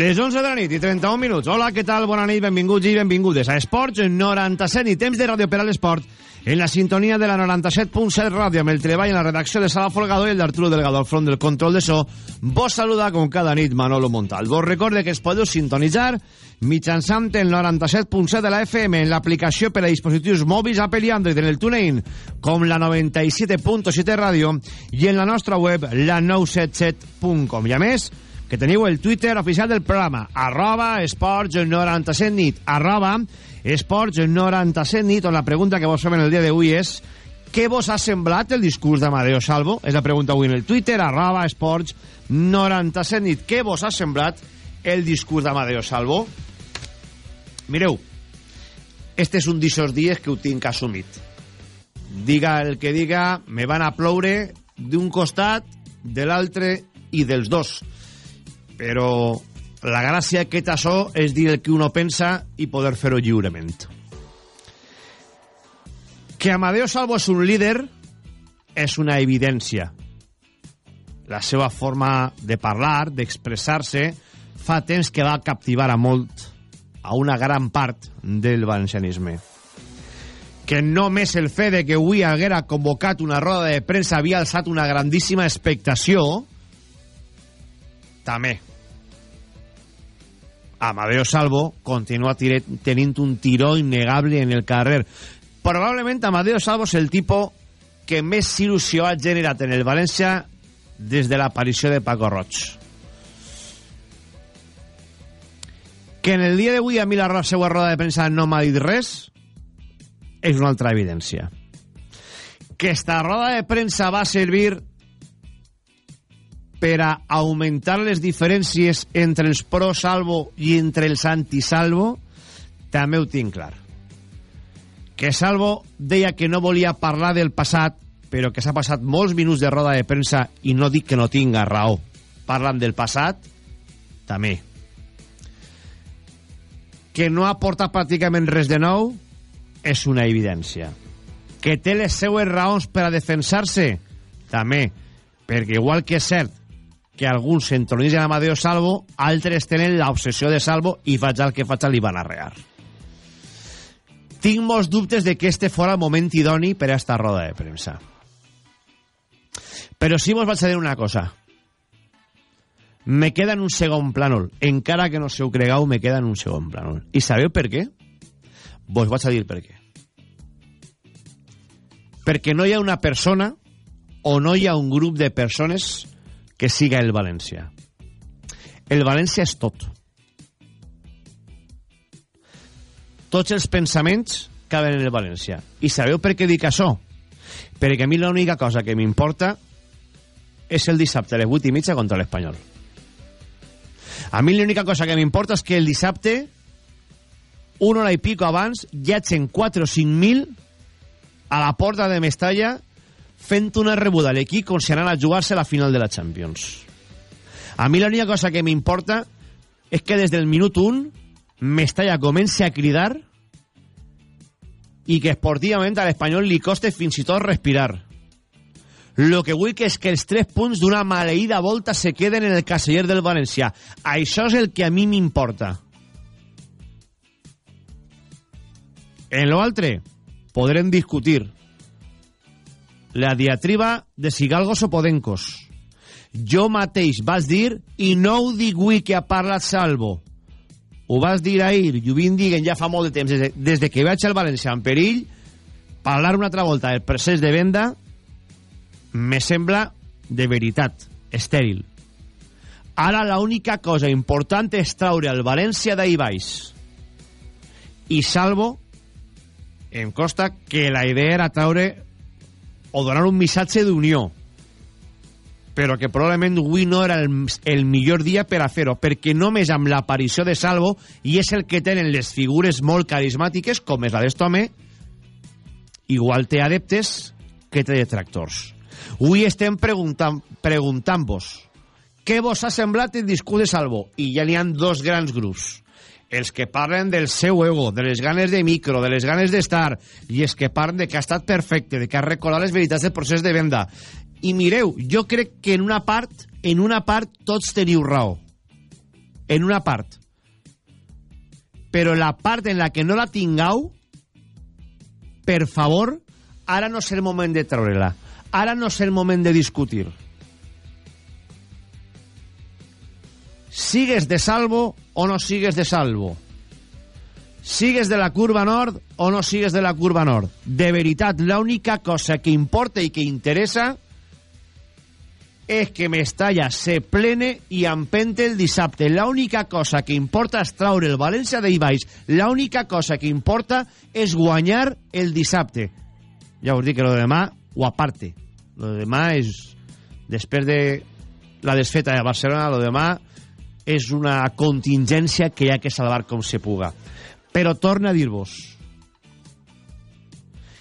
Les 11 de la nit i 31 minuts. Hola, què tal? Bona nit, benvinguts i benvingudes a Esports 97 i temps de ràdio per a l'esport en la sintonia de la 97.7 ràdio amb el treball en la redacció de Sala Folgado i el d'Arturo Delgado al front del control de so. Vos saluda com cada nit Manolo Montal. Vos recorde que es podeu sintonitzar mitjançant el 97.7 de la FM en l'aplicació per a dispositius mòbils Apple i Android en el TuneIn com la 97.7 ràdio i en la nostra web la 977.com. I a més, que teniu el Twitter oficial del programa, arroba esports97 nit, arroba esports97 nit, on la pregunta que vos fem en el dia d'avui és què vos ha semblat el discurs d'Amadeo Salvo? És la pregunta avui en el Twitter, arroba esports97 nit. Què vos ha semblat el discurs d'Amadeo Salvo? Mireu, este és un d'aquests dies que ho tinc assumit. Diga el que diga, me van a ploure d'un costat, de l'altre i dels dos però la gràcia que això és dir el que uno pensa i poder fer-ho lliurement. Que Amadeo Salvo és un líder és una evidència. La seva forma de parlar, d'expressar-se, fa temps que va captivar a molt, a una gran part del valencianisme. Que només el fet de que avui haguera convocat una roda de premsa havia alçat una grandíssima expectació, també Amadeo Salvo continua tenint un tiró innegable en el carrer. Probablement Amadeo Salvo és el tipo que més il·lusió ha generat en el València des de l'aparició de Paco Roig. Que en el dia d'avui a mi la seva roda de premsa no m'ha dit res és una altra evidència. Que esta roda de premsa va servir per a augmentar les diferències entre els pro-salvo i entre els anti-salvo, també ho tinc clar. Que Salvo deia que no volia parlar del passat, però que s'ha passat molts minuts de roda de premsa i no dic que no tinga raó. Parlant del passat, també. Que no ha portat pràcticament res de nou, és una evidència. Que té les seues raons per a defensar-se, també. Perquè igual que és cert que alguns s'entronitzen Amadeo Salvo, altres tenen l'obsessió de Salvo i faig el que faig li van arrear. Tinc molts dubtes de que este fora el moment idoni per a esta roda de premsa. Però sí vos vaig a dir una cosa. Me queda en un segon plànol. Encara que no se ho cregau, me queda en un segon plànol. I sabeu per què? Vos vaig a dir per què. Perquè no hi ha una persona o no hi ha un grup de persones que siga el València. El València és tot. Tots els pensaments caben en el València. I sabeu per què dic això? Perquè a mi l'única cosa que m'importa és el dissabte a les 8 i mitja contra l'Espanyol. A mi l'única cosa que m'importa és que el dissabte, una hora i pico abans, hi hagin 4 o 5 mil a la porta de Mestalla fent una rebuda a l'equip com si anant a jugar-se la final de la Champions. A mi l'única cosa que m'importa és que des del minut 1 Mestalla comenci a cridar i que esportivament a l'Espanyol li coste fins i tot respirar. Lo que vull que és que els tres punts d'una maleïda volta se queden en el caseller del València. Això és el que a mi m'importa. En lo altre, podrem discutir la diatriba de Sigalgos o Podencos. Jo mateix vas dir, i no ho dic avui que ha parlat Salvo, ho vas dir ahir, i ho vinc dient ja fa molt de temps, des de, des de que vaig al València en perill, parlar una altra volta del procés de venda me sembla de veritat, estèril. Ara l'única cosa important és traure el València d'ahir baix. I Salvo, em costa que la idea era traure o donar un missatge d'unió però que probablement avui no era el, el millor dia per a fer-ho, perquè només amb l'aparició de Salvo, i és el que tenen les figures molt carismàtiques, com és la d'Estome, igual té adeptes que té detractors. Avui estem preguntant-vos preguntant què vos ha semblat el discurs de Salvo? I ja n'hi han dos grans grups. Els que parlen del seu ego, de les ganes de micro, de les ganes d'estar, i els que parlen de que ha estat perfecte, de que ha recordat les veritats del procés de venda. I mireu, jo crec que en una part, en una part tots teniu raó. En una part. Però la part en la que no la tingueu, per favor, ara no és el moment de treure-la. Ara no és el moment de discutir. Sigues de salvo o no sigues de salvo. Sigues de la curva nord o no sigues de la curva nord. De veritat, l'única cosa que importa i que interessa és que Mestalla se plene i empente el dissabte. L'única cosa que importa és traure el València d'Ibaix. L'única cosa que importa és guanyar el dissabte. Ja us dic que lo de demà ho aparte. Lo de demà és... Després de la desfeta de Barcelona, lo de demà és una contingència que hi ha que salvar com se puga. Però torna a dir-vos,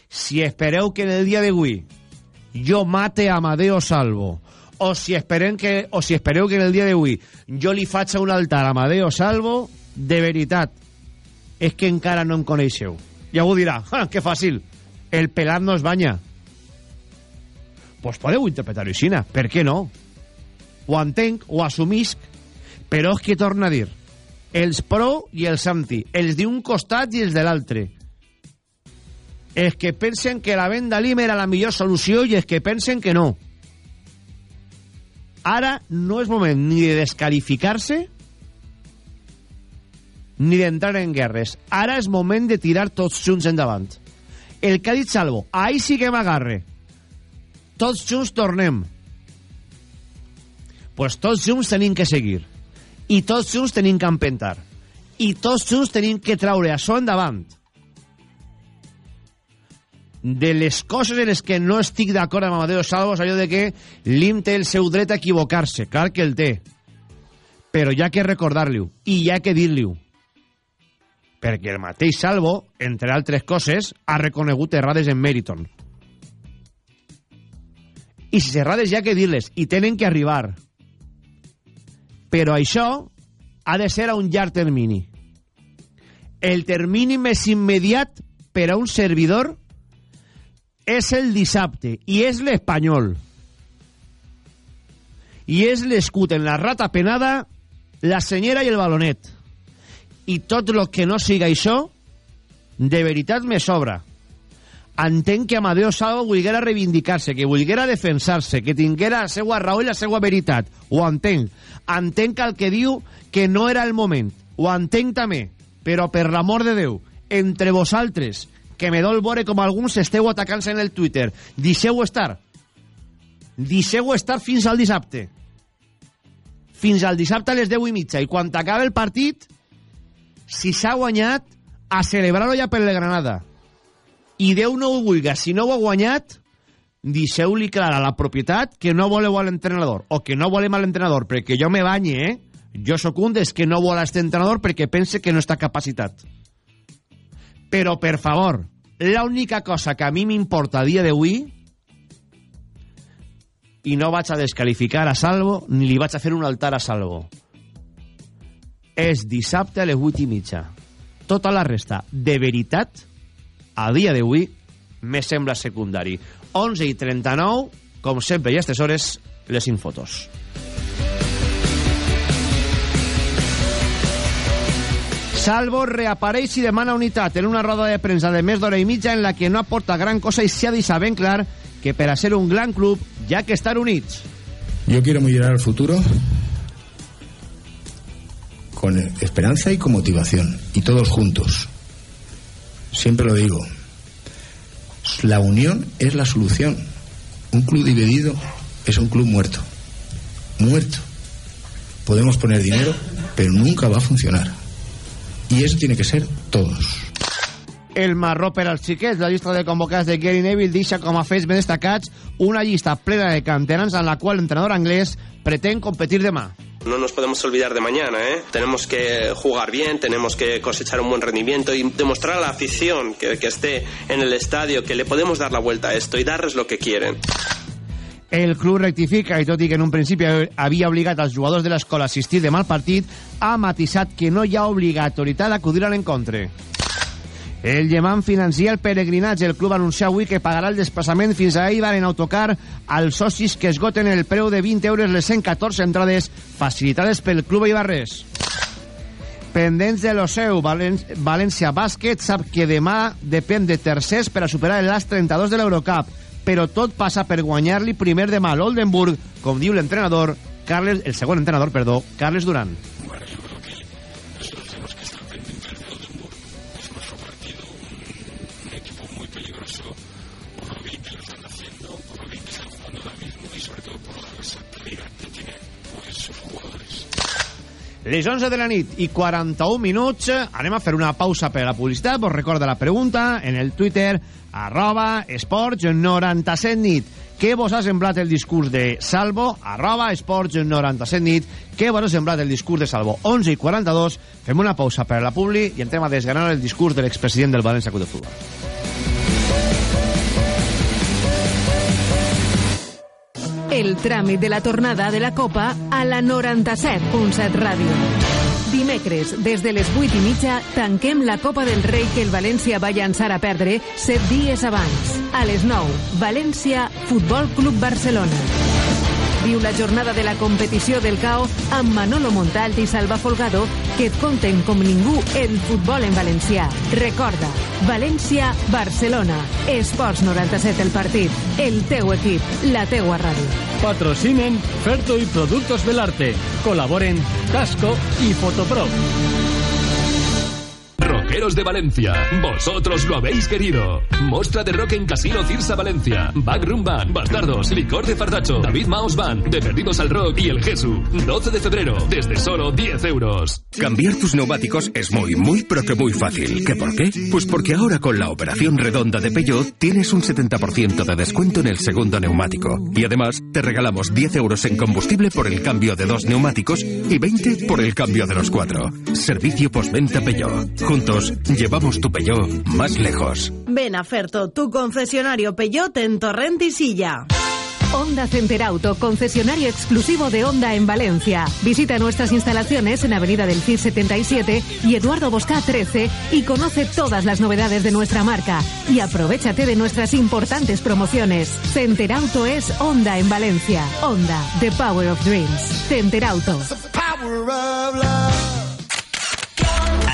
si espereu que en el dia d'avui jo mate a Amadeo Salvo, o si, esperem que, o si espereu que en el dia d'avui jo li faig un altar a Amadeo Salvo, de veritat, és que encara no em coneixeu. Ja ho dirà, ah, que fàcil, el pelat no es banya. Pues podeu interpretar-ho així, per què no? Ho entenc, ho assumisc, però és que torna a dir, els pro i els anti, els d'un costat i els de l'altre. Els que pensen que la venda Lima era la millor solució i els que pensen que no. Ara no és moment ni de descalificar-se ni d'entrar en guerres. Ara és moment de tirar tots junts endavant. El que ha dit Salvo, ahí sí que m'agarre. Tots junts tornem. Pues tots junts tenim que seguir i tots junts tenim que empentar. I tots junts tenim que traure això endavant. De les coses en les que no estic d'acord amb Amadeo Salvo és allò de que l'IM té el seu dret a equivocar-se, clar que el té. Però ha que recordar-li-ho i ha que dir-li-ho perquè el mateix Salvo, entre altres coses, ha reconegut errades en Meriton. I si errades ha que dir-les, i tenen que arribar però això ha de ser a un llarg termini. El termini més immediat per a un servidor és el dissabte i és l'espanyol. I és l'escut en la rata penada, la senyera i el balonet. I tot el que no siga això, de veritat me sobra entenc que Amadeo Salvo volguera reivindicar-se, que volguera defensar-se, que tinguera la seva raó i la seva veritat. Ho entenc. Entenc el que diu que no era el moment. Ho entenc també. Però, per l'amor de Déu, entre vosaltres, que me dol veure com alguns esteu atacant-se en el Twitter, deixeu estar. Deixeu estar fins al dissabte. Fins al dissabte a les 10 i mitja. I quan acabe el partit, si s'ha guanyat, a celebrar-ho ja per la Granada i Déu no ho vulga, si no ho ha guanyat, deixeu-li clara la propietat que no voleu a l'entrenador, o que no volem a l'entrenador, perquè jo me banye, eh? Jo sóc un des que no vol a este entrenador perquè pense que no està capacitat. Però, per favor, l'única cosa que a mi m'importa a dia d'avui i no vaig a descalificar a Salvo ni li vaig a fer un altar a Salvo és dissabte a les 8 i mitja tota la resta, de veritat a dia d'avui me sembla secundari. 11 i 39, com sempre i a aquestes hores, les infotos. Salvo reapareix i demana unitat en una roda de premsa de més d'hora i mitja en la que no aporta gran cosa i s'ha deixat ben clar que per a ser un gran club ja que estar units. Yo quiero mirar al futuro con esperanza y con motivación y todos juntos. Siempre lo digo. La unión es la solución. Un club dividido es un club muerto. Muerto. Podemos poner dinero, pero nunca va a funcionar. Y eso tiene que ser todos. El marró per als xiquets, la llista de convocats de Gary Neville deixa com a fets ben destacats una llista plena de canterans en la qual l'entrenador anglès pretén competir demà. No nos podemos olvidar de mañana, ¿eh? Tenemos que jugar bien, tenemos que cosechar un buen rendimiento y demostrar a la afición que, que esté en el estadio que le podemos dar la vuelta a esto y darles lo que quieren. El club rectifica i tot i que en un principi havia obligat als jugadors de l'escola a assistir de mal partit, ha matisat que no hi ha obligatorietat d'acudir a l'encontre. El Lleman financia el peregrinatge. El club anuncia avui que pagarà el desplaçament fins a Eibar en autocar als socis que esgoten el preu de 20 euros les 114 entrades facilitades pel club Eibarres. Pendents de lo seu, València Bàsquet sap que demà depèn de tercers per a superar l'AS 32 de l'Eurocup, però tot passa per guanyar-li primer demà a l'Oldenburg, com diu l'entrenador, Carles, el segon entrenador, perdó, Carles Durant. Les 11 de la nit i 41 minuts. Anem a fer una pausa per a la publicitat. Vos recorda la pregunta en el Twitter arroba esports 97 nit. Què vos ha semblat el discurs de Salvo? Arroba esports 97 nit. Què vos ha semblat el discurs de Salvo? 11 i 42. Fem una pausa per a la publi i entrem a desgranar el discurs de l'expresident del València Club de Futbol. El tràmit de la tornada de la Copa a la 97.7 Ràdio. Dimecres, des de les 8 i mitja, tanquem la Copa del Rei que el València va llançar a perdre 7 dies abans. A les 9, València, Futbol Club Barcelona. Viu la jornada de la competició del CAO amb Manolo Montalt i Salva Folgado que et conten com ningú el futbol en valencià. Recorda, València, Barcelona. Esports 97 el partit. El teu equip, la teua ràdio. Patrocinen Ferto y Productos Belarte. Colaboren Casco y Fotopro. De Valencia, vosotros lo habéis querido. Mostra de rock en Casino Cirsa Valencia. Backroom Band, Bastardos, Licor de Fardacho, David Mouse Band, De Perdidos al Rock y El Jesu. 12 de febrero, desde solo 10 euros. Cambiar tus neumáticos es muy, muy, pero que muy fácil. ¿Qué por qué? Pues porque ahora con la operación redonda de Peugeot tienes un 70% de descuento en el segundo neumático. Y además, te regalamos 10 euros en combustible por el cambio de dos neumáticos y 20 por el cambio de los cuatro. Servicio postventa Peugeot. Juntos, llevamos tu Peugeot más lejos. Ven a Ferto, tu concesionario Peugeot en Torrent y Silla. Honda Center Auto, concesionario exclusivo de Honda en Valencia. Visita nuestras instalaciones en Avenida del CIR 77 y Eduardo Bosca 13 y conoce todas las novedades de nuestra marca. Y aprovechate de nuestras importantes promociones. Center Auto es Honda en Valencia. Honda, The Power of Dreams. Center Auto.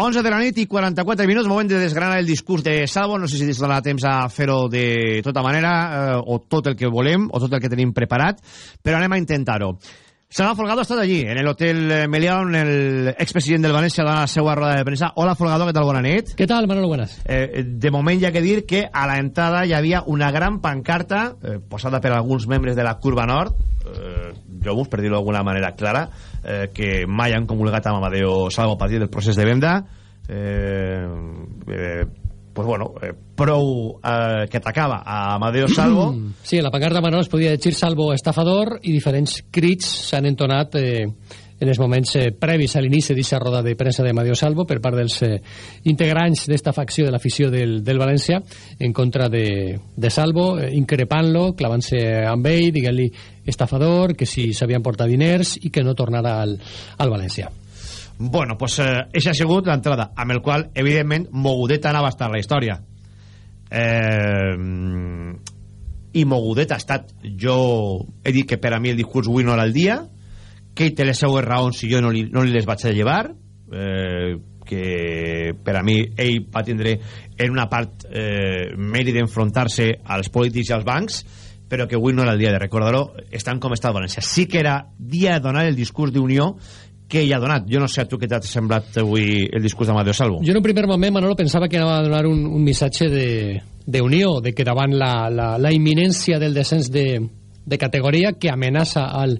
11 de la nit i 44 minuts, moment de desgranar el discurs de Salvo, no sé si ens donarà temps a fer-ho de tota manera, eh, o tot el que volem, o tot el que tenim preparat, però anem a intentar-ho. Salva Folgado ha estat allí, en l'hotel Melià, on el expresident del València dona la seva roda de premsa. Hola, Folgado, què tal? Bona nit. Què tal, Manolo? Buenas. Eh, de moment hi ha que dir que a la entrada hi havia una gran pancarta, eh, posada per alguns membres de la Curva Nord, eh, jomus, per dir-ho d'alguna manera clara, eh, que mai han comulgat amb Amadeo Salvo a partir del procés de venda, eh, eh, pues bueno, eh, prou eh, que atacava a Amadeo Salvo. Sí, la pancarta Manolo es podia dir Salvo estafador i diferents crits s'han entonat eh, en els moments eh, previs a l'inici d'aquesta roda de premsa de Amadeo Salvo per part dels eh, integrants d'esta facció de l'afició del, del València en contra de, de Salvo, eh, increpant-lo, clavant-se amb ell, diguent-li estafador, que si s'havien portat diners i que no tornarà al, al València. Bueno, pues eh, eixa ha sigut l'entrada, amb el qual, evidentment, mogudeta anava a estar la història. Eh, I Mogudet ha estat... Jo he dit que per a mi el discurs avui no era el dia, que ell té les seues raons si jo no li, no li les vaig a llevar, eh, que per a mi ell va tindre en una part eh, mèrit d'enfrontar-se als polítics i als bancs, però que avui no era el dia de recordar-ho, estan com està València. Sí que era dia de donar el discurs d'unió què hi ha donat. Jo no sé a tu què t'ha semblat avui el discurs de Amadeo Salvo. Jo en un primer moment, Manolo, pensava que anava a donar un, un missatge de, de unió, de que davant la, la, la imminència del descens de, de categoria que amenaça al,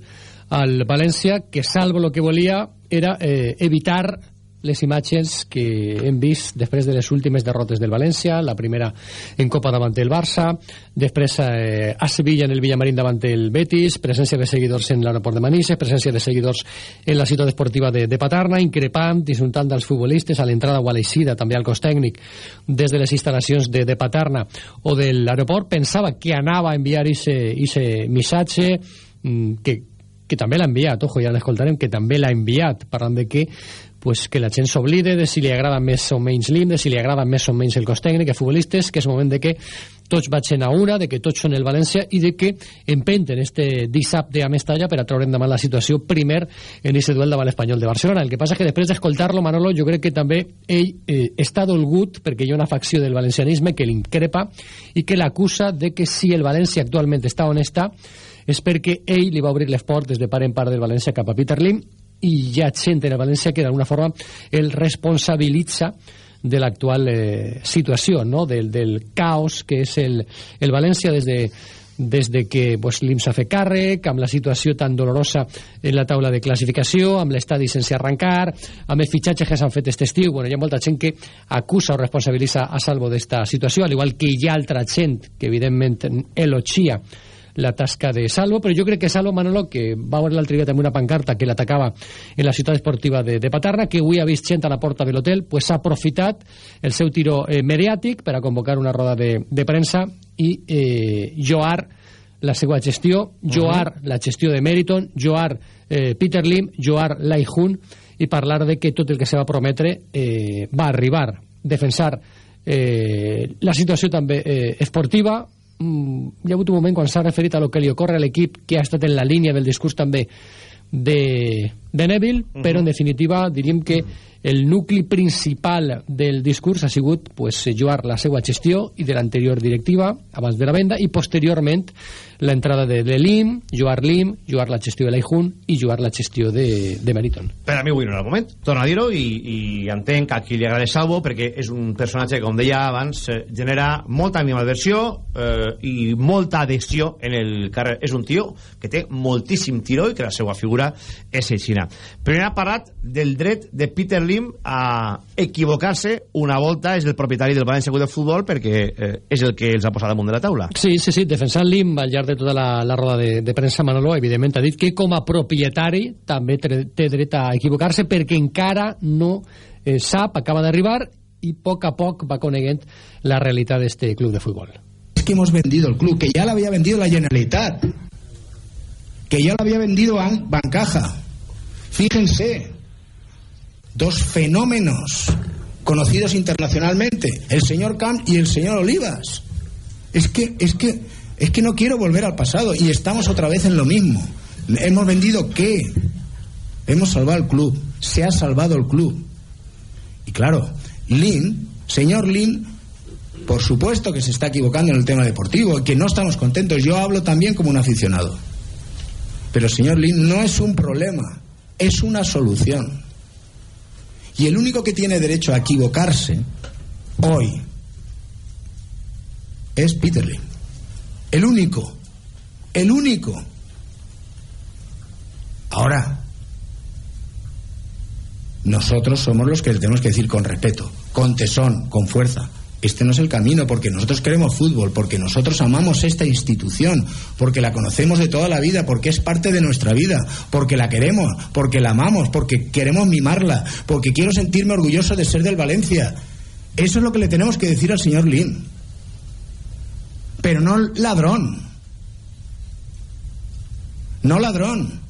al València, que Salvo el que volia era eh, evitar les imatges que hem vist després de les últimes derrotes del València, la primera en Copa davant el Barça, després eh, a Sevilla en el Villamarín davant el Betis, presència de seguidors en l'aeroport de Manises, presència de seguidors en la ciutat esportiva de, de Paterna, increpant, insultant dels futbolistes a l'entrada o a l'eixida, també al cos tècnic, des de les instal·lacions de, de Paterna o de l'aeroport, pensava que anava a enviar aquest missatge mm, que, que també l'ha enviat, ojo, ja l'escoltarem, que també l'ha enviat, parlant de que pues, que la gent s'oblide de si li agrada més o menys de si li agrada més o menys el cos tècnic, els futbolistes, que és moment de que tots vagin a una, de que tots són el València i de que empenten este dissabte a Mestalla per a treure endavant la situació primer en aquest duel davant l'Espanyol de Barcelona. El que passa és que després d'escoltar-lo, Manolo, jo crec que també ell eh, està dolgut perquè hi ha una facció del valencianisme que l'increpa i que l'acusa de que si el València actualment està on està és perquè ell li va obrir les portes de part en part del València cap a Peter Lim i hi ha gent en el València que d'alguna forma el responsabilitza de l'actual eh, situació, no? del, del caos que és el, el València des de, des de que pues, l'IM s'ha fet càrrec, amb la situació tan dolorosa en la taula de classificació, amb l'estadi sense arrencar, amb els fitxatges que s'han fet aquest estiu. Bueno, hi ha molta gent que acusa o responsabilitza a salvo d'esta situació, al igual que hi ha altra gent que evidentment elogia la tasca de Salvo, però jo crec que Salvo Manolo, que va veure l'altre dia també una pancarta que l'atacava en la ciutat esportiva de, de Paterna, que avui ha vist gent a la porta de l'hotel, pues ha aprofitat el seu tiro eh, mediàtic per a convocar una roda de, de premsa i eh, lloar la seva gestió, lloar uh -huh. la gestió de Meriton, lloar eh, Peter Lim, lloar Lai Hun i parlar de que tot el que se va prometre eh, va arribar, defensar eh, la situació també eh, esportiva, hi ha hagut un moment quan s'ha referit a lo que li ocorre a l'equip que ha estat en la línia del discurs també de, de Neville, uh -huh. però en definitiva diríem que el nucli principal del discurs ha sigut pues, jugar la seva gestió i de l'anterior directiva abans de la venda i posteriorment l'entrada de, de l'IM, jugar l'IM, jugar la gestió de l'Aijun i jugar la gestió de, de Meriton. Per a mi avui no era el moment, torno a dir-ho i, i entenc que a qui li agrada Salvo perquè és un personatge que, com deia abans, eh, genera molta animadversió eh, i molta adhesió en el carrer. És un tio que té moltíssim tiró i que la seva figura és aixina. Però ha parlat del dret de Peter Lim a equivocar-se una volta és el propietari del València Club de Futbol perquè eh, és el que els ha posat damunt de la taula. Sí, sí, sí, defensant Lim al llarg de tota la, la roda de, de premsa Manolo, evidentment ha dit que com a propietari també té dret a equivocar-se perquè encara no eh, sap, acaba d'arribar i a poc a poc va coneguent la realitat d'este club de futbol. Es que hemos vendido el club, que ya lo había vendido la Generalitat, que ya lo había vendido Bancaja. Fíjense, dos fenómenos conocidos internacionalmente, el señor Camp y el señor Olivas. Es que, es que es que no quiero volver al pasado y estamos otra vez en lo mismo. ¿Hemos vendido qué? Hemos salvado el club. Se ha salvado el club. Y claro, Lin, señor Lin, por supuesto que se está equivocando en el tema deportivo y que no estamos contentos. Yo hablo también como un aficionado. Pero señor Lin, no es un problema, es una solución. Y el único que tiene derecho a equivocarse hoy es Peter Lin. El único. El único. Ahora, nosotros somos los que tenemos que decir con respeto, con tesón, con fuerza. Este no es el camino porque nosotros queremos fútbol, porque nosotros amamos esta institución, porque la conocemos de toda la vida, porque es parte de nuestra vida, porque la queremos, porque la amamos, porque queremos mimarla, porque quiero sentirme orgulloso de ser del Valencia. Eso es lo que le tenemos que decir al señor Lin pero no ladrón. No ladrón.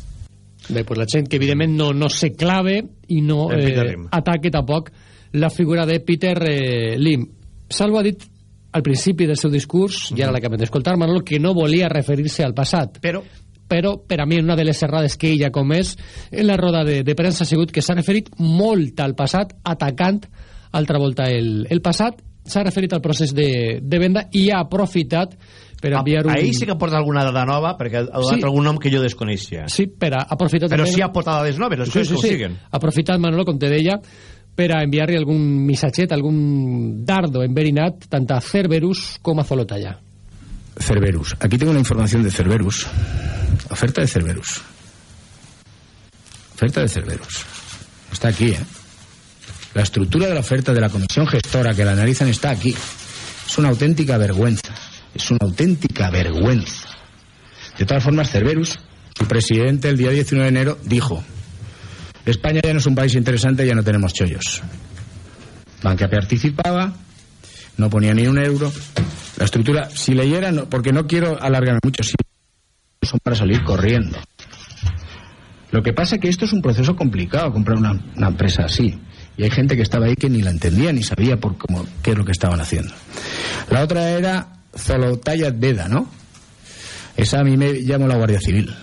Bé, pues la gent que evidentment no, no se clave i no eh, ataque tampoc la figura de Peter eh, Lim. Salvo ha dit al principi del seu discurs, mm -hmm. i ara l'acabem d'escoltar, Manolo, que no volia referir-se al passat. Però però per a mi una de les errades que ella comès en la roda de, de premsa ha sigut que s'ha referit molt al passat, atacant altra volta el, el passat s'ha referit al procés de, de venda i ha aprofitat per enviar un... Ahí sí que aporta alguna dada nova, perquè ha donat Sí. algun nom que jo desconeixia. Sí, per a aprofitar Però també- sí aporta dades noves, les coses que ho siguen. Aprofitat, Manolo, com te deia, per a enviar-li algun missatget, algun dardo enverinat, tant a Cerberus com a Zolotalla. Cerberus. Aquí tengo una información de Cerberus. Oferta de Cerberus. Oferta de Cerberus. Está aquí, ¿eh? La estructura de la oferta de la comisión gestora que la analizan está aquí. Es una auténtica vergüenza. Es una auténtica vergüenza. De todas formas, Cerberus, su presidente, el día 19 de enero, dijo: España ya no es un país interesante, ya no tenemos chollos. Banca participaba, no ponía ni un euro. La estructura, si leyera, porque no quiero alargarme mucho, si son para salir corriendo. Lo que pasa es que esto es un proceso complicado, comprar una, empresa así. Y hay gente que estaba ahí que ni la entendía ni sabía por cómo, qué es lo que estaban haciendo. La otra era Zolotaya Veda, ¿no? Esa a mí me llamo la Guardia Civil.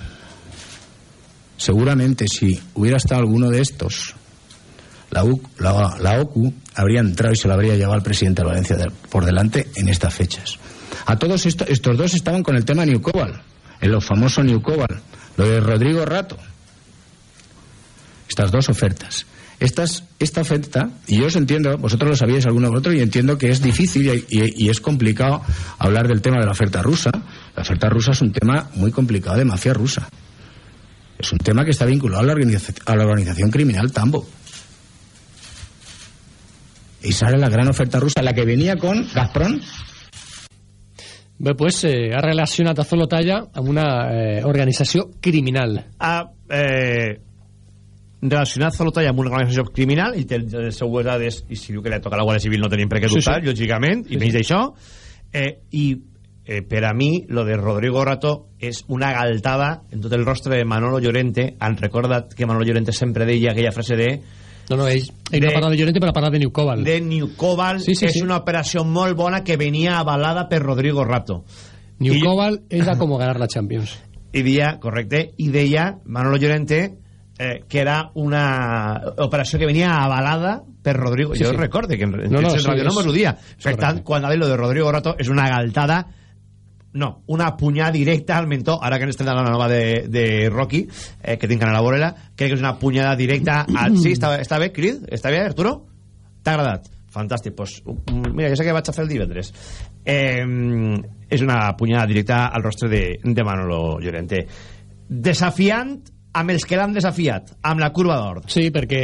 Seguramente si hubiera estado alguno de estos, la, U- la, la OCU habría entrado y se lo habría llevado al presidente de Valencia por delante en estas fechas. A todos estos, estos dos estaban con el tema New Cobal, en lo famoso New Cobal, lo de Rodrigo Rato. Estas dos ofertas. Estas, esta oferta, y yo os entiendo, vosotros lo sabíais alguno de otro, y entiendo que es difícil y- y es complicado hablar del tema de la oferta rusa. La oferta rusa es un tema muy complicado de mafia rusa. Es un tema que está vinculado a la, a la organización criminal Tambo. Y sale la gran oferta rusa, la que venía con Gazprom. Bé, pues, eh, ha relacionat a Zolotalla amb una eh, organització criminal. ha eh, relacionat Zolotalla amb una organització criminal i té les seues dades i si diu que li toca la Guàrdia Civil no tenim per què Sí, dubtar, sí. lògicament, Sí, i menys sí. d'això eh, i eh, per a mi lo de Rodrigo Rato és una galtada en tot el rostre de Manolo Llorente han recordat que Manolo Llorente sempre deia aquella frase de No, no, ell, ell De- no parla de Llorente, però parla de New Cobal. de New Cobalt Sí, sí, és sí. una operació molt bona que venia avalada per Rodrigo Rato New I- Cobal era com ganar la Champions. i deia, correcte, i deia Manolo Llorente eh, que era una operació que venia avalada per Rodrigo. Sí, jo sí. recorde que en, en No, no, no, sí, no, no és- mos ho dia. és Per tant, correcte. quan ha dit lo de Rodrigo Rato és una galtada no, una punyada directa al mentó ara que estem de la nova de, de Rocky eh, que tinc a la vorela crec que és una punyada directa al... sí, està, està bé, Crid? Està bé, Arturo? T'ha agradat? Fantàstic, pues, mm, mira, jo sé que vaig a fer el divendres eh, és una punyada directa al rostre de, de Manolo Llorente desafiant amb els que l'han desafiat amb la curva d'or. Sí, perquè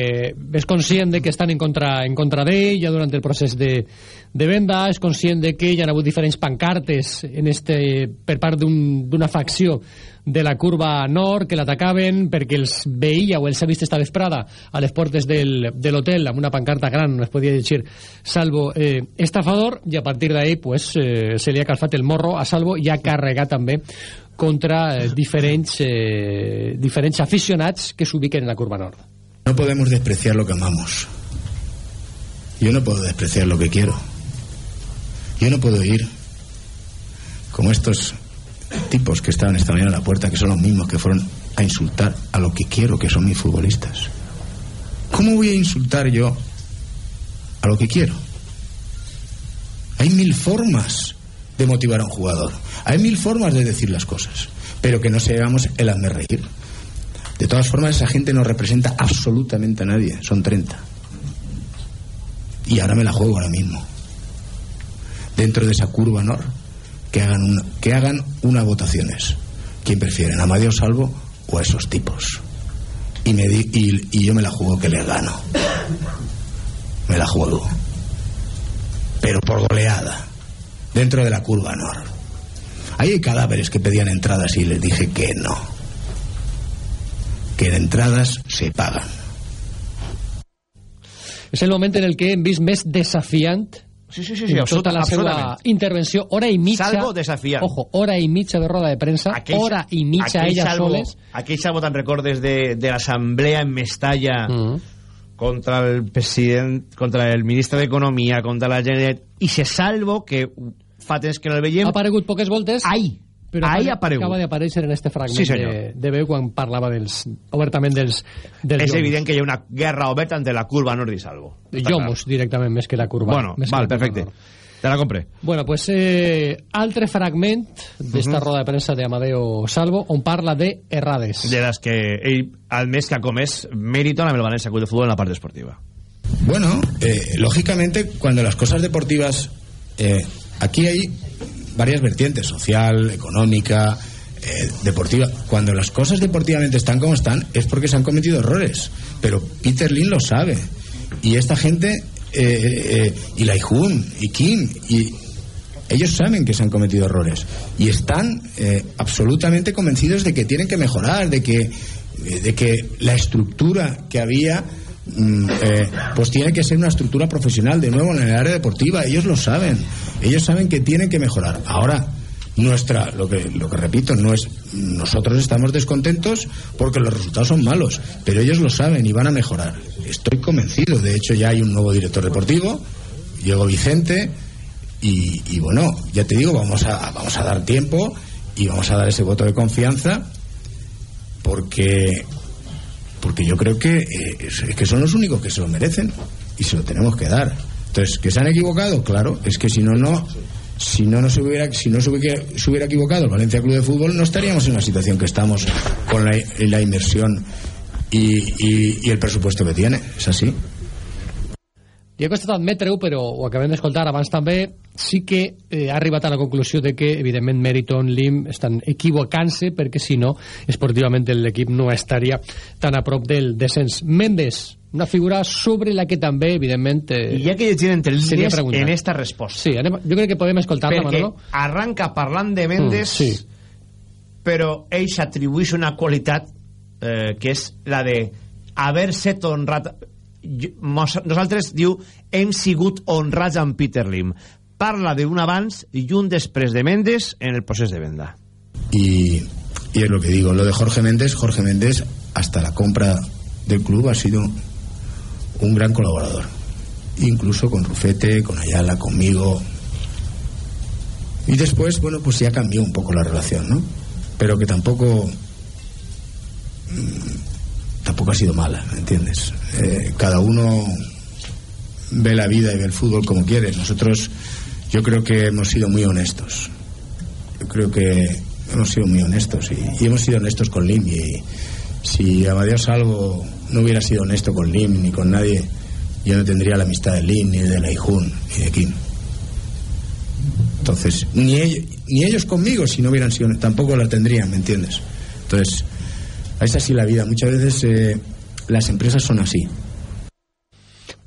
és conscient de que estan en contra, en contra d'ell ja durant el procés de, de venda, és conscient de que hi ha hagut diferents pancartes en este, per part d'un- d'una facció de la curva nord que l'atacaven perquè els veia o els ha vist esta vesprada a les portes del, de l'hotel amb una pancarta gran on es podia llegir Salvo eh, estafador i a partir d'ahí pues, eh, se li ha calfat el morro a Salvo i ha carregat també contra eh, diferents, eh, diferents aficionats que en la curva nord. No podemos despreciar lo que amamos. Yo no puedo despreciar lo que quiero. Yo no puedo ir como estos tipos que estaban esta mañana en la puerta, que son los mismos que fueron a insultar a lo que quiero, que son mis futbolistas. ¿Cómo voy a insultar yo a lo que quiero? Hay mil formas de motivar a un jugador. Hay mil formas de decir las cosas. Pero que no seamos el hazme reír. De todas formas, esa gente no representa absolutamente a nadie. Son 30. Y ahora me la juego ahora mismo. Dentro de esa curva NOR, que hagan, una, que hagan unas votaciones. ¿Quién prefieren, a Salvo o a esos tipos? Y, y yo me la juego que les gano. Me la juego. Pero por goleada. Dentro de la curva NOR. Ahí hay cadáveres que pedían entradas y les dije que no. Que en entradas se pagan. És el moment en el que vist més desafiant sí, sí, sí, en absolut- tota la seva intervenció, hora i mitja... Salvo desafiant. Ojo, hora i mitja de roda de premsa, hora i mitja aquell elles salvo, soles. Aquell salvo te'n recordes de, de l'assemblea en Mestalla Mm. contra el president, contra el ministre d'Economia, contra la Generalitat, i se salvo que fa temps que no el veiem... Ha aparegut poques voltes. Ai, però ahí apare- ha aparegut. acaba d'aparèixer en este fragment Sí, senyor. de, de veu quan parlava dels, obertament dels, dels és llomos. evident que hi ha una guerra oberta entre la curva nord i salvo. De llomos, directament, més que la curva. Bueno, més val, perfecte. nord. Te la compre. Bueno, pues eh, altre fragment d'esta uh -huh. roda de premsa d'Amadeo Salvo on parla de errades. De les que ell, al mes que ha comès mérito amb el València Club de Fútbol en la parte esportiva. Bueno, eh, lógicamente cuando las cosas deportivas eh, aquí hay varias vertientes, social, económica, eh, deportiva. Cuando las cosas deportivamente están como están es porque se han cometido errores. Pero Peter Lin lo sabe. Y esta gente, eh, eh, y Laihun, y Kim, y ellos saben que se han cometido errores. Y están eh, absolutamente convencidos de que tienen que mejorar, de que, eh, de que la estructura que había eh, pues tiene que ser una estructura profesional de nuevo en el área deportiva. Ellos lo saben. Ellos saben que tienen que mejorar. Ahora nuestra lo que lo que repito no es nosotros estamos descontentos porque los resultados son malos pero ellos lo saben y van a mejorar. Estoy convencido. De hecho ya hay un nuevo director deportivo llegó Vicente y, y bueno ya te digo vamos a vamos a dar tiempo y vamos a dar ese voto de confianza porque porque yo creo que, eh, es, que son los únicos que se lo merecen y se lo tenemos que dar. Entonces que se han equivocado claro es que si no no si no, no se hubiera si no se hubiera, equivocado el Valencia Club de Fútbol no estaríamos en la situación que estamos con la, la inversión y, el presupuesto que tiene. Es así Li ha costat admetre-ho, però ho acabem d'escoltar abans també, sí que eh, ha arribat a la conclusió de que, evidentment, Meriton, Lim estan equivocant-se perquè, si no, esportivament l'equip no estaria tan a prop del descens. Mendes, una figura sobre la que també, evidentment... Eh, I ja que llegim entre preguntar. en esta resposta. Sí, anem, jo crec que podem escoltar-la, Perquè Manolo. arranca parlant de Mendes, Mm, sí. però ell s'atribueix una qualitat eh, que és la de haver set honrat nosaltres diu hem sigut honrats amb Peter Lim parla d'un abans i un després de Mendes en el procés de venda y, y es lo que digo lo de Jorge Méndez Jorge Méndez hasta la compra del club ha sido un gran colaborador incluso con Rufete, con Ayala, conmigo y después bueno pues ya cambió un poco la relación ¿no? pero que tampoco mm, tampoco ha sido mala ¿me entiendes? Eh, cada uno ve la vida y ve el fútbol como quiere nosotros yo creo que hemos sido muy honestos. Yo creo que hemos sido muy honestos y, hemos sido honestos con Lim y si Amadeo Salvo no hubiera sido honesto con Lim ni con nadie yo no tendría la amistad de Lim ni de Laihun ni de Kim. Entonces ni ellos, ni ellos conmigo si no hubieran sido tampoco la tendrían ¿me entiendes? entonces es así la vida. Muchas veces eh, las empresas son así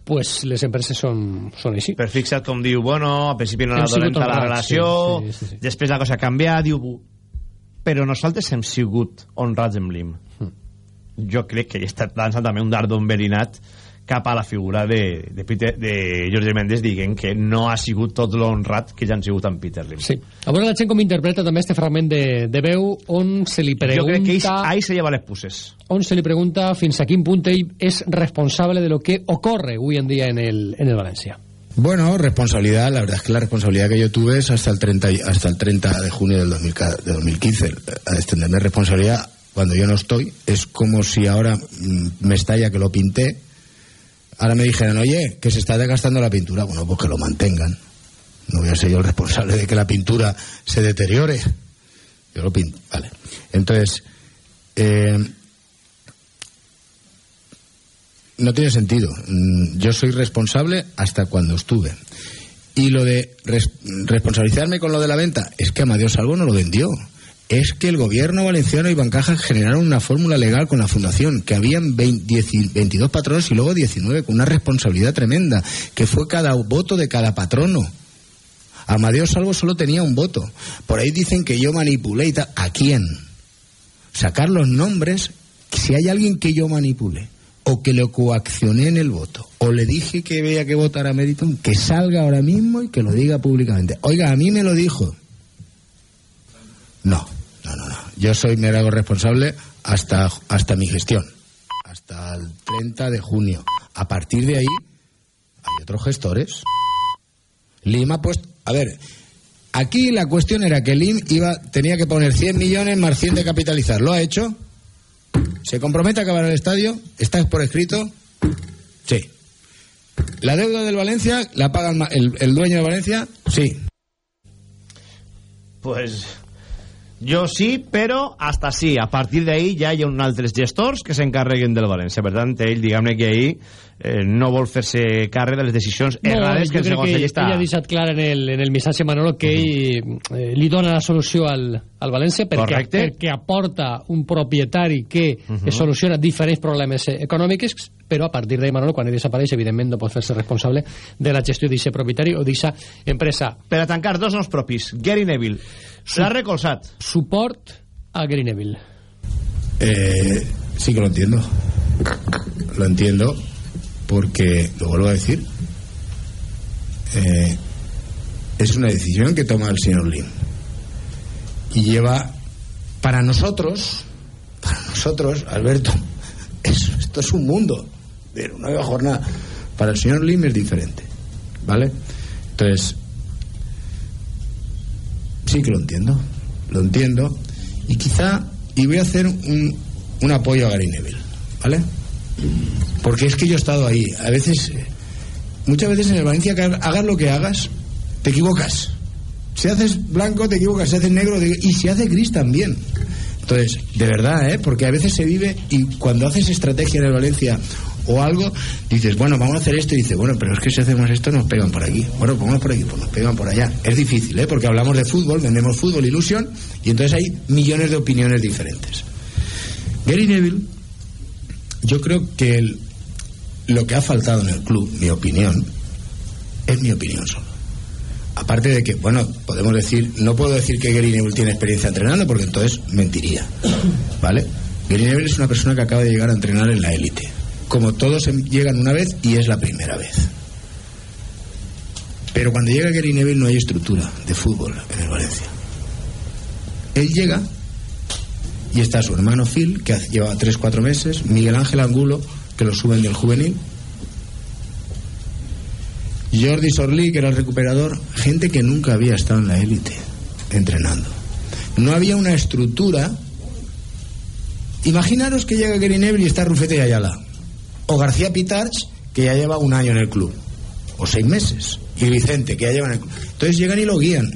pues les empreses són, són així. per fixa't com diu bueno, al principi no era dolenta la relació sí, sí, sí, sí. després la cosa ha canviat diu, però nosaltres hem sigut honrats amb Lim Hmm. jo crec que hi està lançant també un dardo enverinat cap a la figura de, de, Peter, de Jorge Méndez dient que no ha sigut tot l'honrat que ja han sigut amb Peter Lim Sí. A veure la gent com interpreta també este fragment de, de veu on se li jo crec que pregunta... ahí, se lleva les puces on se li pregunta fins a quin punt ell és responsable de lo que ocorre avui en dia en el, en el València. Bueno, responsabilidad, la verdad es que la responsabilidad que yo tuve es hasta el 30, y- hasta el 30 de junio del 2000 de 2015. A extenderme responsabilidad cuando yo no estoy es como si ahora mm, me estalla que lo pinté. Ahora me dijeran, oye, que se está desgastando la pintura. Bueno, pues que lo mantengan. No voy a ser yo el responsable de que la pintura se deteriore. Yo lo pinto, vale. Entonces, eh, no tiene sentido. Mm, Yo soy responsable hasta cuando estuve. Y lo de res- responsabilizarme con lo de la venta, es que Amadeo Salvo no lo vendió. Es que el gobierno valenciano y Bancaja generaron una fórmula legal con la fundación, que habían 20 dieci- 22 patronos y luego 19, con una responsabilidad tremenda, que fue cada voto de cada patrono. Amadeo Salvo solo tenía un voto. Por ahí dicen que yo manipulé y tal. ¿A quién? Sacar los nombres, si hay alguien que yo manipule o que lo coaccioné en el voto o le dije que veía que votara a Meriton, que salga ahora mismo y que lo diga públicamente. Oiga, a mí me lo dijo. No, no, no, no. Yo soy me hago responsable hasta, hasta mi gestión, hasta el 30 de junio. A partir de ahí hay otros gestores. Lima, pues, a ver, aquí la cuestión era que Lim iba, tenía que poner 100 millones más 100 de capitalizar. ¿Lo ha hecho? ¿Se compromete a acabar el estadio? ¿Está por escrito? Sí. ¿La deuda del Valencia la paga el, el dueño de Valencia? Sí. Pues jo sí, però hasta sí. A partir d'ahí ja hi ha uns altres gestors que s'encarreguen del València. Per tant, ell, diguem-ne que ahir eh, no vol fer-se càrrec de les decisions no, errades que, segons que ell està... ell ha deixat clar en el, en el missatge Manolo que ell eh, li dona la solució al, al València perquè, Correcte. perquè aporta un propietari que uh -huh. soluciona diferents problemes eh, econòmics però a partir d'ahí Manolo quan ell desapareix evidentment no pot fer-se responsable de la gestió d'aquest propietari o d'aquesta empresa Per a tancar, dos noms propis. Gary Neville. L'ha recolzat. suport a Gary Neville Eh, sí que lo entiendo. Lo entiendo porque, lo vuelvo a decir, eh, es una decisión que toma el señor Lim. Y lleva, para nosotros, para nosotros, Alberto, es- esto es un mundo de una nueva jornada. Para el señor Lim es diferente, ¿vale? Entonces, sí que lo entiendo, lo entiendo. Y quizá, y voy a hacer un, un apoyo a Gary Neville, ¿vale? Porque es que yo he estado ahí. A veces, muchas veces en el Valencia, hagas lo que hagas, te equivocas. Si haces blanco, te equivocas. Si haces negro, te- y si haces gris también. Entonces, de verdad, ¿eh? Porque a veces se vive y cuando haces estrategia en el Valencia o algo, dices, bueno, vamos a hacer esto y dices, bueno, pero es que si hacemos esto nos pegan por aquí. Bueno, pues vamos por aquí, pues nos pegan por allá. Es difícil, ¿eh? Porque hablamos de fútbol, vendemos fútbol, ilusión, y entonces hay millones de opiniones diferentes. Gary Neville, yo creo que el- lo que ha faltado en el club, mi opinión, es mi opinión solo. Aparte de que, bueno, podemos decir, no puedo decir que Gary Neville tiene experiencia entrenando porque entonces mentiría. ¿Vale? Gary Neville es una persona que acaba de llegar a entrenar en la élite. Como todos em- llegan una vez y es la primera vez. Pero cuando llega Gary Neville no hay estructura de fútbol en el Valencia. Él llega y está su hermano Phil, que lleva 3-4 meses, Miguel Ángel Angulo, que lo suben del juvenil, Jordi Sorlí, que era el recuperador, gente que nunca había estado en la élite entrenando. No había una estructura. Imaginaros que llega Gary Neville y está Rufete y Ayala. O García Pitarch, que ya lleva un año en el club. O seis meses. Y Vicente, que ya lleva en el club. Entonces llegan y lo guían.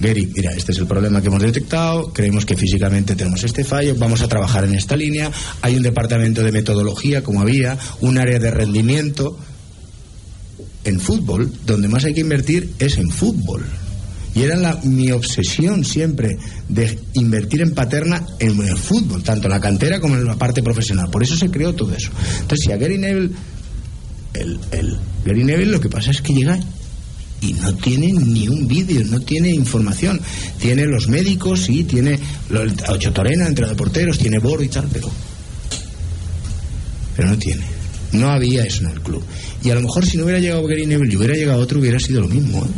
Gary, mira, este es el problema que hemos detectado, creemos que físicamente tenemos este fallo, vamos a trabajar en esta línea, hay un departamento de metodología, como había, un área de rendimiento, en fútbol, donde más hay que invertir es en fútbol. Y era la, mi obsesión siempre de invertir en paterna en el fútbol, tanto en la cantera como en la parte profesional. Por eso se creó todo eso. Entonces, si a Gary Neville, el, el Gary Neville lo que pasa es que llega y no tiene ni un vídeo, no tiene información. Tiene los médicos, sí, tiene lo- el Ocho Torena, entre de porteros, tiene Boro y tal, pero pero no tiene. No había eso en el club. Y a lo mejor si no hubiera llegado Gary Neville y hubiera llegado otro, hubiera sido lo mismo. ¿eh?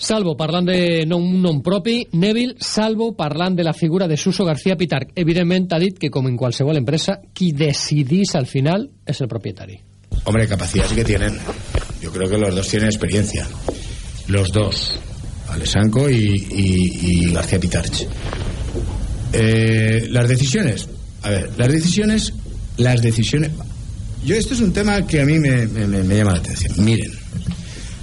Salvo parlant de nom, un nom propi, Neville, salvo parlant de la figura de Suso García Pitarch. Evidentment ha dit que, com en qualsevol empresa, qui decidís al final és el propietari. Hombre, capacidad sí que tienen. Yo creo que los dos tienen experiencia. Los dos. Alessanco y, y- y García Pitarch. Eh, las decisiones. A ver, las decisiones. Las decisiones. Yo, esto es un tema que a mí me, me- me- me llama la atención. Miren,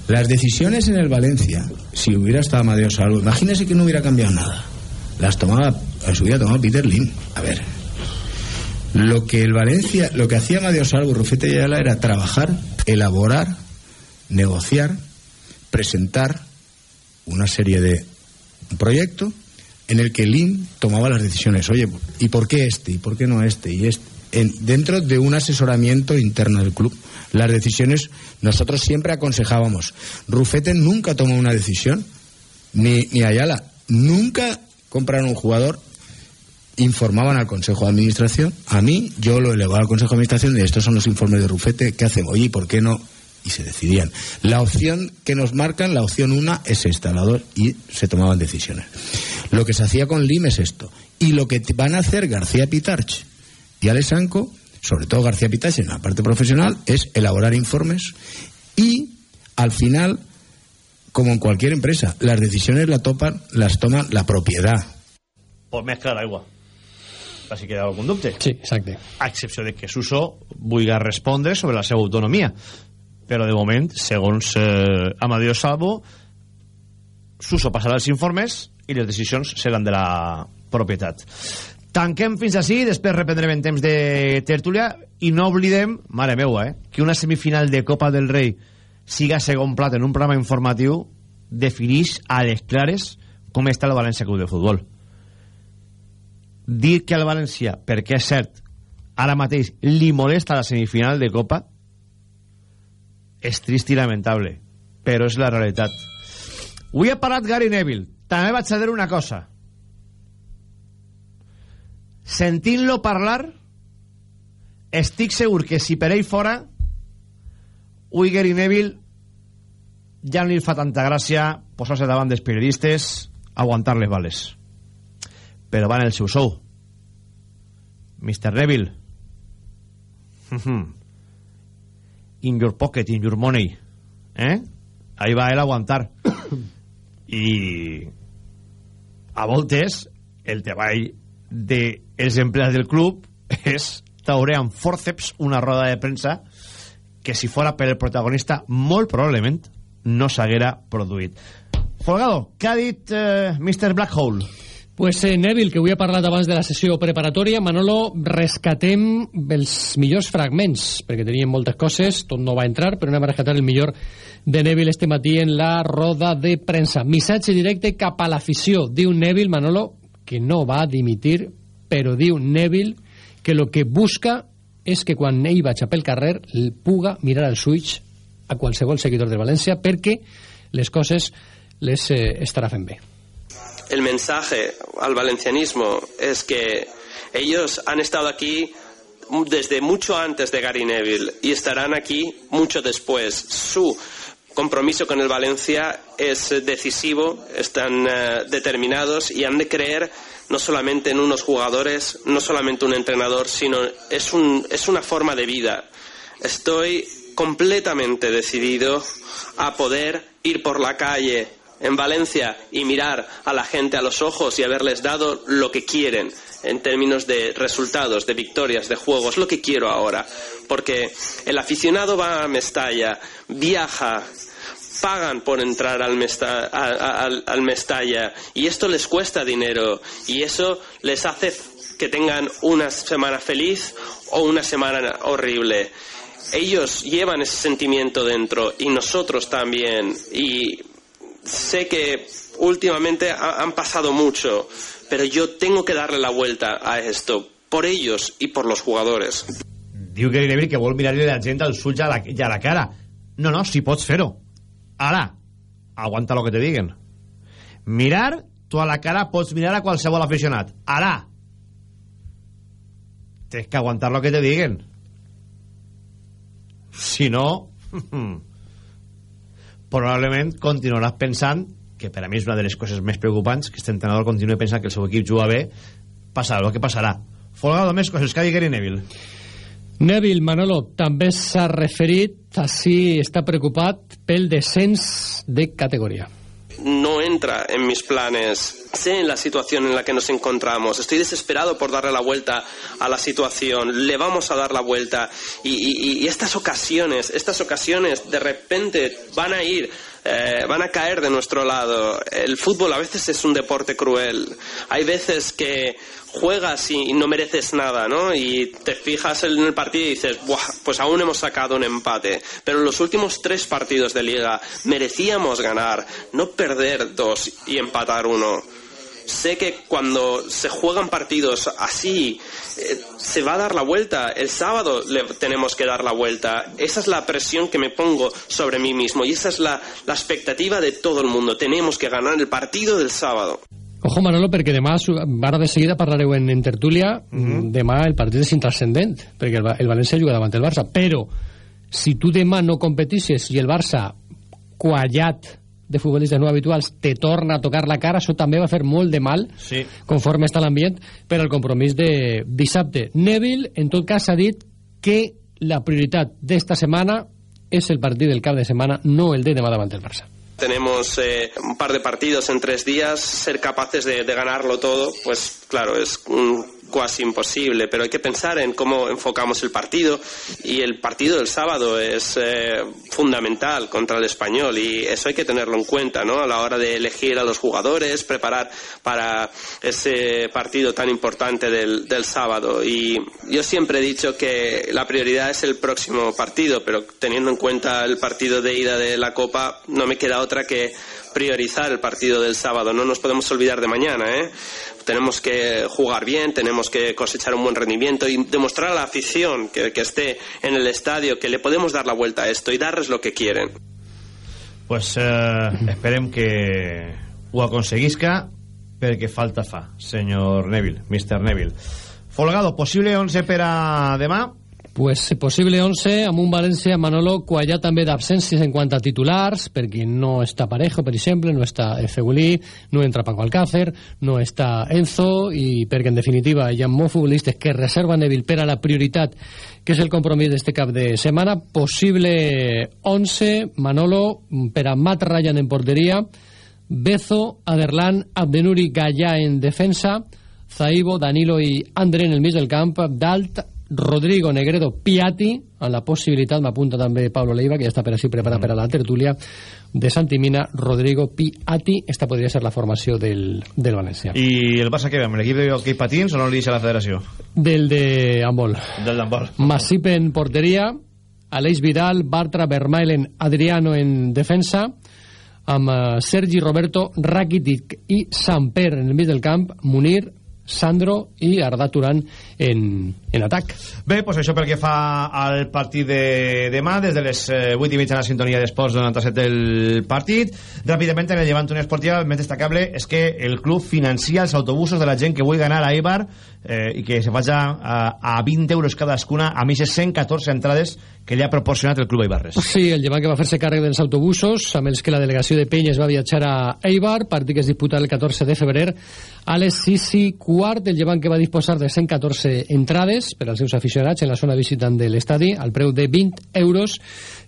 las decisiones en el Valencia, si hubiera estado Amadeo Salvo, imagínese que no hubiera cambiado nada. Las tomaba, las hubiera tomado Peter Lim. A ver, lo que el Valencia, lo que hacía Amadeo Salvo, Rufete y Ayala era trabajar, elaborar, negociar, presentar una serie de un proyecto en el que Lim tomaba las decisiones. Oye, ¿y por qué este? ¿Y por qué no este? Y este. En- dentro de un asesoramiento interno del club. Las decisiones, nosotros siempre aconsejábamos. Rufete nunca tomó una decisión, ni, ni Ayala. Nunca compraron un jugador informaban al Consejo de Administración, a mí, yo lo elevaba al Consejo de Administración de estos son los informes de Rufete, ¿qué hacemos? Oye, ¿y por qué no? Y se decidían. La opción que nos marcan, la opción una es esta, la y se tomaban decisiones. Lo que se hacía con Lim es esto. Y lo que van a hacer García Pitarch y Alessanco, sobre todo García Pitarch en la parte profesional, es elaborar informes y, al final, como en cualquier empresa, las decisiones la topan, las toma la propiedad. Pues mezcla l'aigua. així queda algun dubte. Sí, exacte. A excepció de que Suso vulgui respondre sobre la seva autonomia. Però de moment, segons eh, Amadeo Salvo, Suso passarà els informes i les decisions seran de la propietat. Tanquem fins així, després reprendrem en temps de tertúlia i no oblidem, mare meua, eh, que una semifinal de Copa del Rei siga segon plat en un programa informatiu defineix a les clares com està el València Club de Futbol. Dir que al València, perquè és cert, ara mateix li molesta la semifinal de Copa és trist i lamentable, però és la realitat. Avui ha parlat Gary Neville. També vaig a dir una cosa. Sentint-lo parlar, estic segur que si per ell fora, avui Gary Neville ja no li fa tanta gràcia posar-se davant dels periodistes, aguantar les bales. Però va en el seu sou. Mr. Neville. in your pocket, in your money. Eh? Ahí va ell a aguantar. I a voltes el treball dels empleats del club és traure amb forceps una roda de premsa que si fora per el protagonista molt probablement no s'haguera produït. Folgado, què ha dit eh, Mr. Blackhole? Pues eh, Neville, que avui ha parlat abans de la sessió preparatòria, Manolo, rescatem els millors fragments, perquè tenien moltes coses, tot no va entrar, però anem a rescatar el millor de Neville este matí en la roda de premsa. Missatge directe cap a l'afició. Diu Neville, Manolo, que no va dimitir, però diu Neville que el que busca és que quan ell vaig pel carrer puga mirar els ulls a qualsevol seguidor de València perquè les coses les eh, estarà fent. El mensaje al valencianismo es que ellos han estado aquí desde mucho antes de Gary Neville y estarán aquí mucho después. Su compromiso con el Valencia es decisivo, están uh, determinados y han de creer no solamente en unos jugadores, no solamente un entrenador, sino es, un, es una forma de vida. Estoy completamente decidido a poder ir por la calle en Valencia y mirar a la gente a los ojos y haberles dado lo que quieren en términos de resultados, de victorias, de juegos, lo que quiero ahora. Porque el aficionado va a Mestalla, viaja, pagan por entrar al, Mesta, al, al Mestalla y esto les cuesta dinero y eso les hace que tengan una semana feliz o una semana horrible. Ellos llevan ese sentimiento dentro y nosotros también. Y sé que últimamente ha, han pasado mucho, pero yo tengo que darle la vuelta a esto, por ellos y por los jugadores. Diu Gary Neville que vol mirar-li la gent als ulls a la cara. No, no, si pots fer-ho. Ara, aguanta lo que te diguen. Mirar, tu a la cara pots mirar a qualsevol aficionat. Ara, tens que aguantar lo que te diguen. Si no, probablement continuaràs pensant que per a mi és una de les coses més preocupants que este entrenador continua pensant que el seu equip juga bé passarà el que passarà Folgado, més coses que ha dit Gary Neville Neville Manolo també s'ha referit a si està preocupat pel descens de categoria no entra en mis planes. Sé en la situación en la que nos encontramos. Estoy desesperado por darle la vuelta a la situación. Le vamos a dar la vuelta. Y, y, estas ocasiones, estas ocasiones de repente van a ir, eh, van a caer de nuestro lado. El fútbol a veces es un deporte cruel. Hay veces que juegas y no mereces nada, ¿no? Y te fijas en el partido y dices, Buah, pues aún hemos sacado un empate. Pero en los últimos tres partidos de liga merecíamos ganar, no perder dos y empatar uno. Sé que cuando se juegan partidos así, eh, se va a dar la vuelta. El sábado le tenemos que dar la vuelta. Esa es la presión que me pongo sobre mí mismo y esa es la, la expectativa de todo el mundo. Tenemos que ganar el partido del sábado. Ojo, Manolo, perquè demà, ara de seguida parlareu en, en tertúlia, uh -huh. demà el partit és intrascendent, perquè el, el València juga davant el Barça, però si tu demà no competisses i el Barça, quallat de futbolistes no habituals, te torna a tocar la cara, això també va fer molt de mal, sí. conforme està l'ambient, per al compromís de dissabte. Neville, en tot cas, ha dit que la prioritat d'esta setmana és el partit del cap de setmana, no el de demà davant el Barça. Tenemos eh, un par de partidos en tres días, ser capaces de, de, ganarlo todo, pues claro, es un casi imposible, pero hay que pensar en cómo enfocamos el partido y el partido del sábado es eh, fundamental contra el español y eso hay que tenerlo en cuenta ¿no? a la hora de elegir a los jugadores, preparar para ese partido tan importante del, del sábado. Y yo siempre he dicho que la prioridad es el próximo partido, pero teniendo en cuenta el partido de ida de la Copa, no me queda otra que priorizar el partido del sábado. No nos podemos olvidar de mañana, ¿eh? Tenemos que jugar bien, tenemos que cosechar un buen rendimiento y demostrar a la afición que, que esté en el estadio que le podemos dar la vuelta a esto y darles lo que quieren. Pues eh, esperem que ho aconseguisca perquè falta fa, senyor Neville, Mr. Neville. Folgado, possible 11 per a demà? Pues possible 11 amb un València Manolo Quallà també d'absències en quant a titulars perquè no està Parejo, per exemple no està Fegulí, no entra Paco Alcácer no està Enzo i perquè en definitiva hi ha molts futbolistes que reserven Neville per a la prioritat que és el compromís d'este cap de setmana. Possible 11 Manolo per a Matt Ryan en porteria Bezo, Aderlan, Abdenuri, Gallà en defensa Zaibo, Danilo i André en el mig del camp Dalt, Rodrigo Negredo Piatti a la possibilitat, m'apunta també Pablo Leiva que ja està per així preparat per a la tertúlia de Santimina, Rodrigo Piatti. Esta podria ser la formació del, del València I el Barça què veiem? L'equip de hoquei patins o no li deixa la federació? del de handbol Del d'handbol Masip en porteria Aleix Vidal, Bartra, Vermaelen Adriano en defensa amb eh, Sergi Roberto Rakitic i Samper en el mig del camp Munir, Sandro i Arda Turan en, en atac Bé, doncs això pel que fa al partit de demà, des de les eh, 8 i mitja en la sintonia d'Esports 97 del partit. Ràpidament, en el Llevant Unió Esportiva, el més destacable és que el club financia els autobusos de la gent que vull ganar a Eibar eh, i que se faci a, a 20 euros cadascuna a més de 114 entrades que li ha proporcionat el club Eibarres. Sí, el Llevant que va fer-se càrrec dels autobusos, amb els que la delegació de Penyes va viatjar a Eibar, partit que es disputa el 14 de febrer a les 6 i quart. El Llevant que va disposar de 114 entrades per als seus aficionats en la zona visitant de l'estadi, al preu de 20 euros,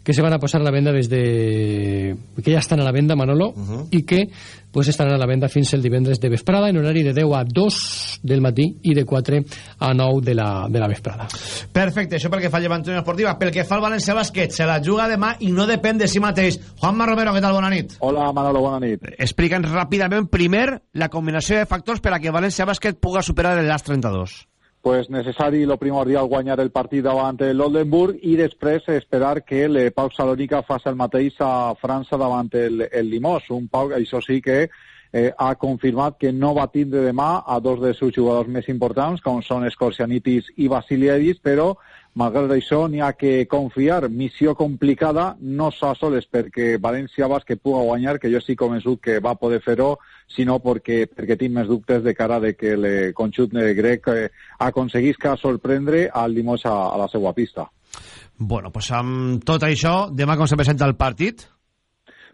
que se van a posar a la venda des de... que ja estan a la venda, Manolo, uh -huh. i que pues, estaran a la venda fins el divendres de vesprada en horari de 10 a 2 del matí i de 4 a 9 de la, de la vesprada. Perfecte, això pel que fa al Llevant Unió Esportiva. Pel que fa al València Bàsquet, se la juga demà i no depèn de si mateix. Juanma Romero, què tal? Bona nit. Hola, Manolo, bona nit. Explica'ns ràpidament, primer, la combinació de factors per a que València Bàsquet puga superar el LAS 32. Pues necessari lo primordial guanyar el partit davant l'Oldenburg i després esperar que el Pau Salònica faci el mateix a França davant el, el Limós. Un Pau, això sí que eh, ha confirmat que no va tindre demà a dos dels seus jugadors més importants, com són Escorcianitis i Vasiliadis, però malgrat això n'hi ha que confiar. Missió complicada, no so soles perquè València Bàsquet puga guanyar, que jo sí convençut que va poder fer-ho, sinó perquè, perquè tinc més dubtes de cara de que el conjunt grec eh, aconseguisca sorprendre al Limós a, a la seva pista. Bueno, pues amb tot això, demà com se presenta el partit?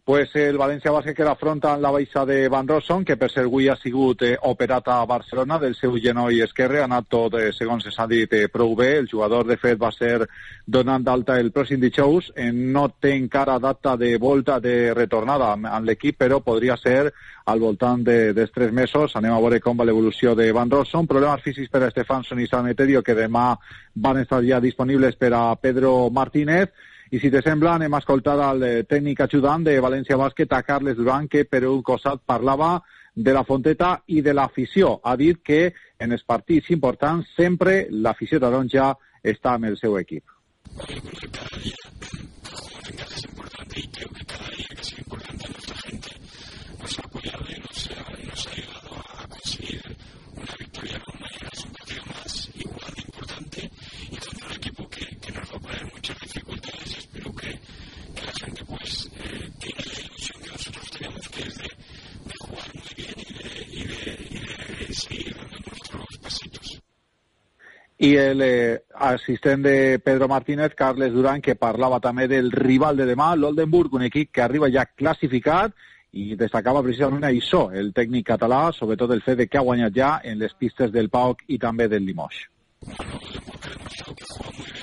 Pues el València Bàsquet que l'afronta en la baixa de Van Rosson, que per ser avui ha sigut eh, operat a Barcelona del seu genoll esquerre, ha anat tot, eh, segons s'ha dit, eh, prou bé. El jugador, de fet, va ser donant d'alta el pròxim dijous. Eh, no té encara data de volta de retornada amb, amb l'equip, però podria ser al voltant de, dels tres mesos. Anem a veure com va l'evolució de Van Rosson. Problemes físics per a Stefanson i Saneterio, que demà van estar ja disponibles per a Pedro Martínez. I si te sembla, anem a escoltar al eh, tècnic ajudant de València Bàsquet, a Carles Duran, que per un costat parlava de la Fonteta i de l'afició. Ha dit que en els partits importants sempre l'afició taronja està amb el seu equip. nos ha apoyado y nos, nos ha ayudado a conseguir una victoria con una resultación más igual de importante y contra un equipo que, que nos va a poner muchas dificultades. I el eh, assistent de Pedro Martínez, Carles Duran, que parlava també del rival de demà, l'Oldenburg, un equip que arriba ja classificat i destacava precisament això, el tècnic català, sobretot el fet de que ha guanyat ja en les pistes del Pauc i també del Limoges. Bueno,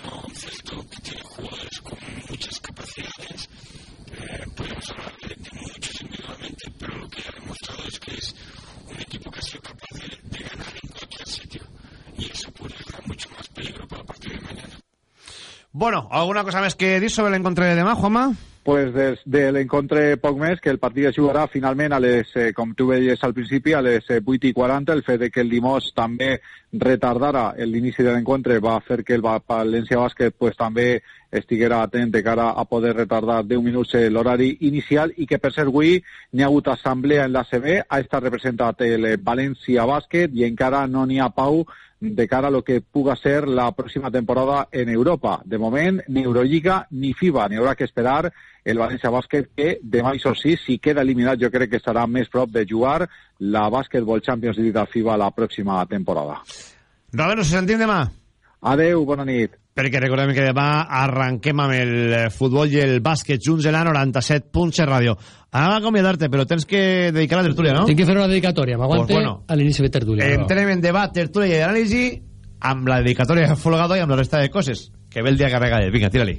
podemos hablar de, este de muchos individualmente, pero lo que ha demostrado es que es un equipo que ha sido capaz de, de ganar en cualquier sitio. Y eso puede dar mucho más peligro para el partido de mañana. Bueno, ¿alguna cosa más que dir sobre el encuentro de demás, Juanma? Pues des de l'encontre poc més, que el partit es jugarà finalment a les, eh, com tu veies al principi, a les eh, 8 i 40. El fet de que el Dimos també retardara l'inici de l'encontre va fer que el Va- València Bàsquet pues, també estiguera atent de cara a poder retardar 10 minuts eh, l'horari inicial i que per ser avui n'hi ha hagut assemblea en l'ACB, ha estat representat el eh, València Bàsquet i encara no n'hi ha pau de cara a lo que puga ser la próxima temporada en Europa. De moment, ni Euroliga ni FIBA. N'hi haurà que esperar el València Bàsquet, que demà, això sí, si queda eliminat, jo crec que estarà més prop de jugar la Basketball Champions League de FIBA la pròxima temporada. Robert, nos sentim demà. Adeu, bona nit. Perquè recordem que demà arranquem amb el futbol i el bàsquet junts de la 97.7 ràdio. Anava a acomiadar-te, però tens que dedicar la tertúlia, no? Tinc que fer una dedicatòria, m'aguante Pues bueno. a l'inici de tertúlia. Entrem en debat, tertúlia i anàlisi amb la dedicatòria de Folgado i amb la resta de coses. Que ve el dia carregat. Vinga, tira-li.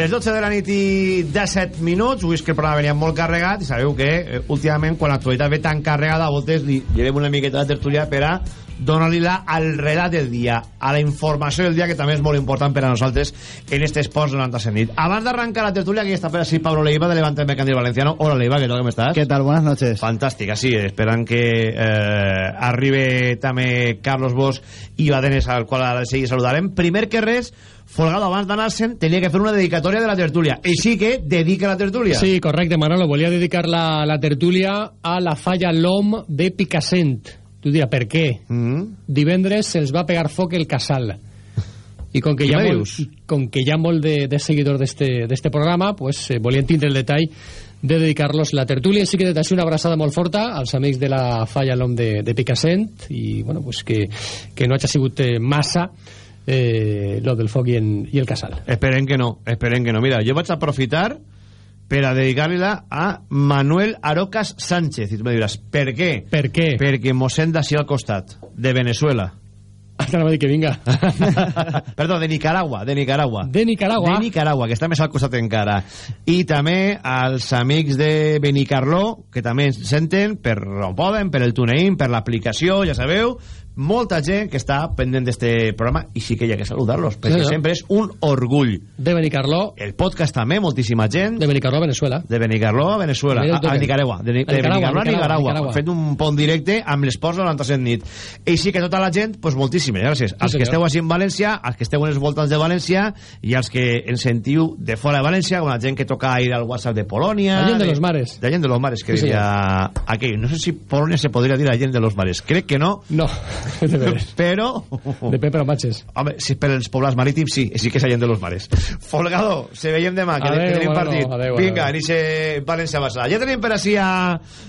Les 12 de la nit i 17 minuts, avui és que el programa venia molt carregat i sabeu que eh, últimament quan l'actualitat ve tan carregada a voltes li llevem una miqueta de tertúlia per a donar-li-la al relat del dia, a la informació del dia que també és molt important per a nosaltres en este Esports 97 nit. Abans d'arrancar la tertúlia, aquí està per així Pablo Leiva de Levante Mercantil Valenciano. Hola Leiva, ¿qué tal? ¿Cómo estás? ¿Qué tal? Buenas noches. Fantàstic, sí, esperant que eh, arribe també Carlos Bosch i Badenes, al qual ara de seguir saludarem. Primer que res, Folgado, abans d'anar-se'n, tenia que fer una dedicatòria de la tertúlia. Així que dedica la tertúlia. Sí, correcte, Manolo. Volia dedicar la, la tertúlia a la falla LOM de Picassent. Tu diràs, per què? Mm -hmm. Divendres se'ls va pegar foc el casal. I com que, hi ha molt, i com que hi ha molt de, de seguidors d'este d'este programa, pues, eh, volien tindre el detall de dedicar-los la tertúlia. Així que des d'ací una abraçada molt forta als amics de la falla LOM de, de Picassent i bueno, pues que, que no hagi sigut eh, massa eh, lo del foc i, en, i el casal. Esperen que no, esperen que no. Mira, jo vaig aprofitar per a dedicar-la a Manuel Arocas Sánchez. I tu me diràs, per què? Per què? Perquè mos sent d'ací al costat, de Venezuela. Anava a dir que vinga. Perdó, de Nicaragua, de Nicaragua. De Nicaragua. De Nicaragua, que està més al costat encara. I també als amics de Benicarló, que també ens senten per on poden, per el TuneIn, per l'aplicació, ja sabeu, molta gent que està pendent d'este programa i sí que hi ha que saludar-los, perquè senyor. sempre és un orgull. De Benicarló. El podcast també, moltíssima gent. De Benicarló a Venezuela. De Benicarló a Venezuela, a, a. Nicaragua. De, de Benicarló a Nicaragua. Fet un pont directe amb l'Esports 97 nit. I sí que tota la gent, doncs moltíssimes gràcies. als que senyor. esteu així en València, als que esteu en els voltants de València i als que ens sentiu de fora de València, com la gent que toca ir al WhatsApp de Polònia... La gent de los mares. La gent de los mares, que Sí, diria aquell. No sé si Polònia se podria dir la gent de los mares. Crec que no. No, Però... De Pepe Matxes. Home, si per els poblats marítims, sí, sí que és la gent de los mares. Folgado, se veiem demà, que, Adeu, que tenim Manolo, partit. adeu, Vinga, adeu. anixe València-Barça. Ja tenim per així a,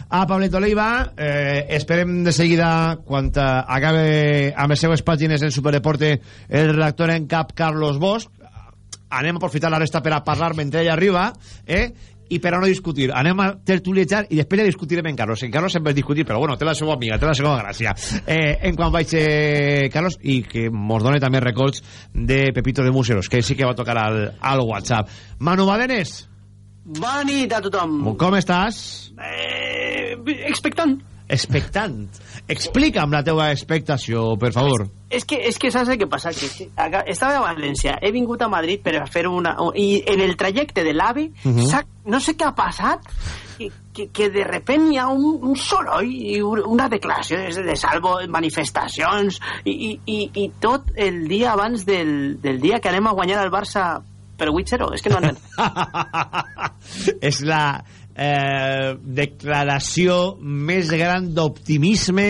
a Pableto Leiva. Eh, esperem de seguida, quan acabe amb les seues pàgines en Superdeporte, el redactor en cap Carlos Bosch. Anem a aprofitar la resta per a parlar mentre ell arriba, eh? I per a no discutir, anem a tertuliejar i després ja discutirem en Carlos. En Carlos sempre discutir, però bueno, té la seva amiga, té la seva gràcia. Eh, en quan vaig eh, Carlos, i que mos done també records de Pepito de Museros, que sí que va tocar al, al WhatsApp. Manu Badenes, Bona nit a tothom. com estàs? Eh, expectant. Expectant. Explica'm la teva expectació, per favor. És que, és que saps què passa? Que acá- estava a València, he vingut a Madrid per a fer una... I en el trajecte de l'AVE, Mhm. s'ha- no sé què ha passat, que, que, que de repent hi ha un, un soroll i un- una declaració de, salvo, manifestacions, i, i, i, i tot el dia abans del, del dia que anem a guanyar al Barça per 8-0. És que no entenc. és la eh, declaració més gran d'optimisme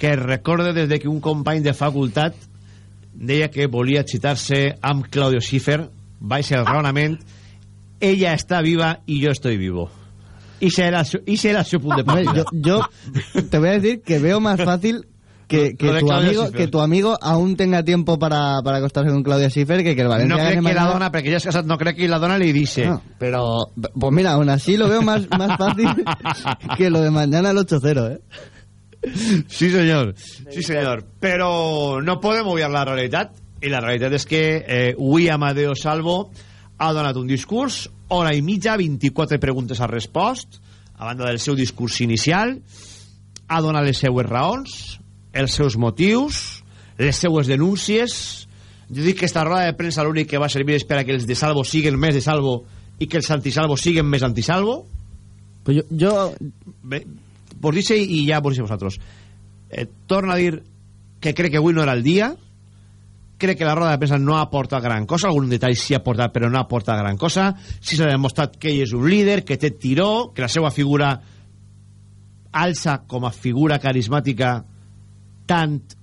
que recorde des de que un company de facultat deia que volia xitar-se amb Claudio Schiffer. Baix el raonament ella està viva i jo estoy vivo. Y será su, y será su punto de partida. yo, yo te voy a decir que veo más fácil que, que, tu amigo, que tu amigo aún tenga tiempo para, para acostarse con Claudia Schiffer que que el Valencia no crec que mañana... la dona perquè ja és casat no crec que la dona li dice no, pero pues mira aún así lo veo más, más fácil que lo de mañana el 8-0 eh Sí, senyor. Sí, senyor. Però no podem obviar la realitat. I la realitat és que eh, avui Amadeo Salvo ha donat un discurs, hora i mitja, 24 preguntes a respost, a banda del seu discurs inicial, ha donat les seues raons, els seus motius, les seues denúncies. Jo dic que esta roda de premsa l'únic que va servir és per a que els de Salvo siguen més de Salvo i que els antisalvo siguen més antisalvo. Pues yo, yo... Bé, vos dice i ja vos dice vosaltres eh, torna a dir que crec que avui no era el dia crec que la roda de premsa no ha aportat gran cosa algun detall sí ha aportat però no ha aportat gran cosa sí s'ha demostrat que ell és un líder que té tiró, que la seva figura alça com a figura carismàtica tant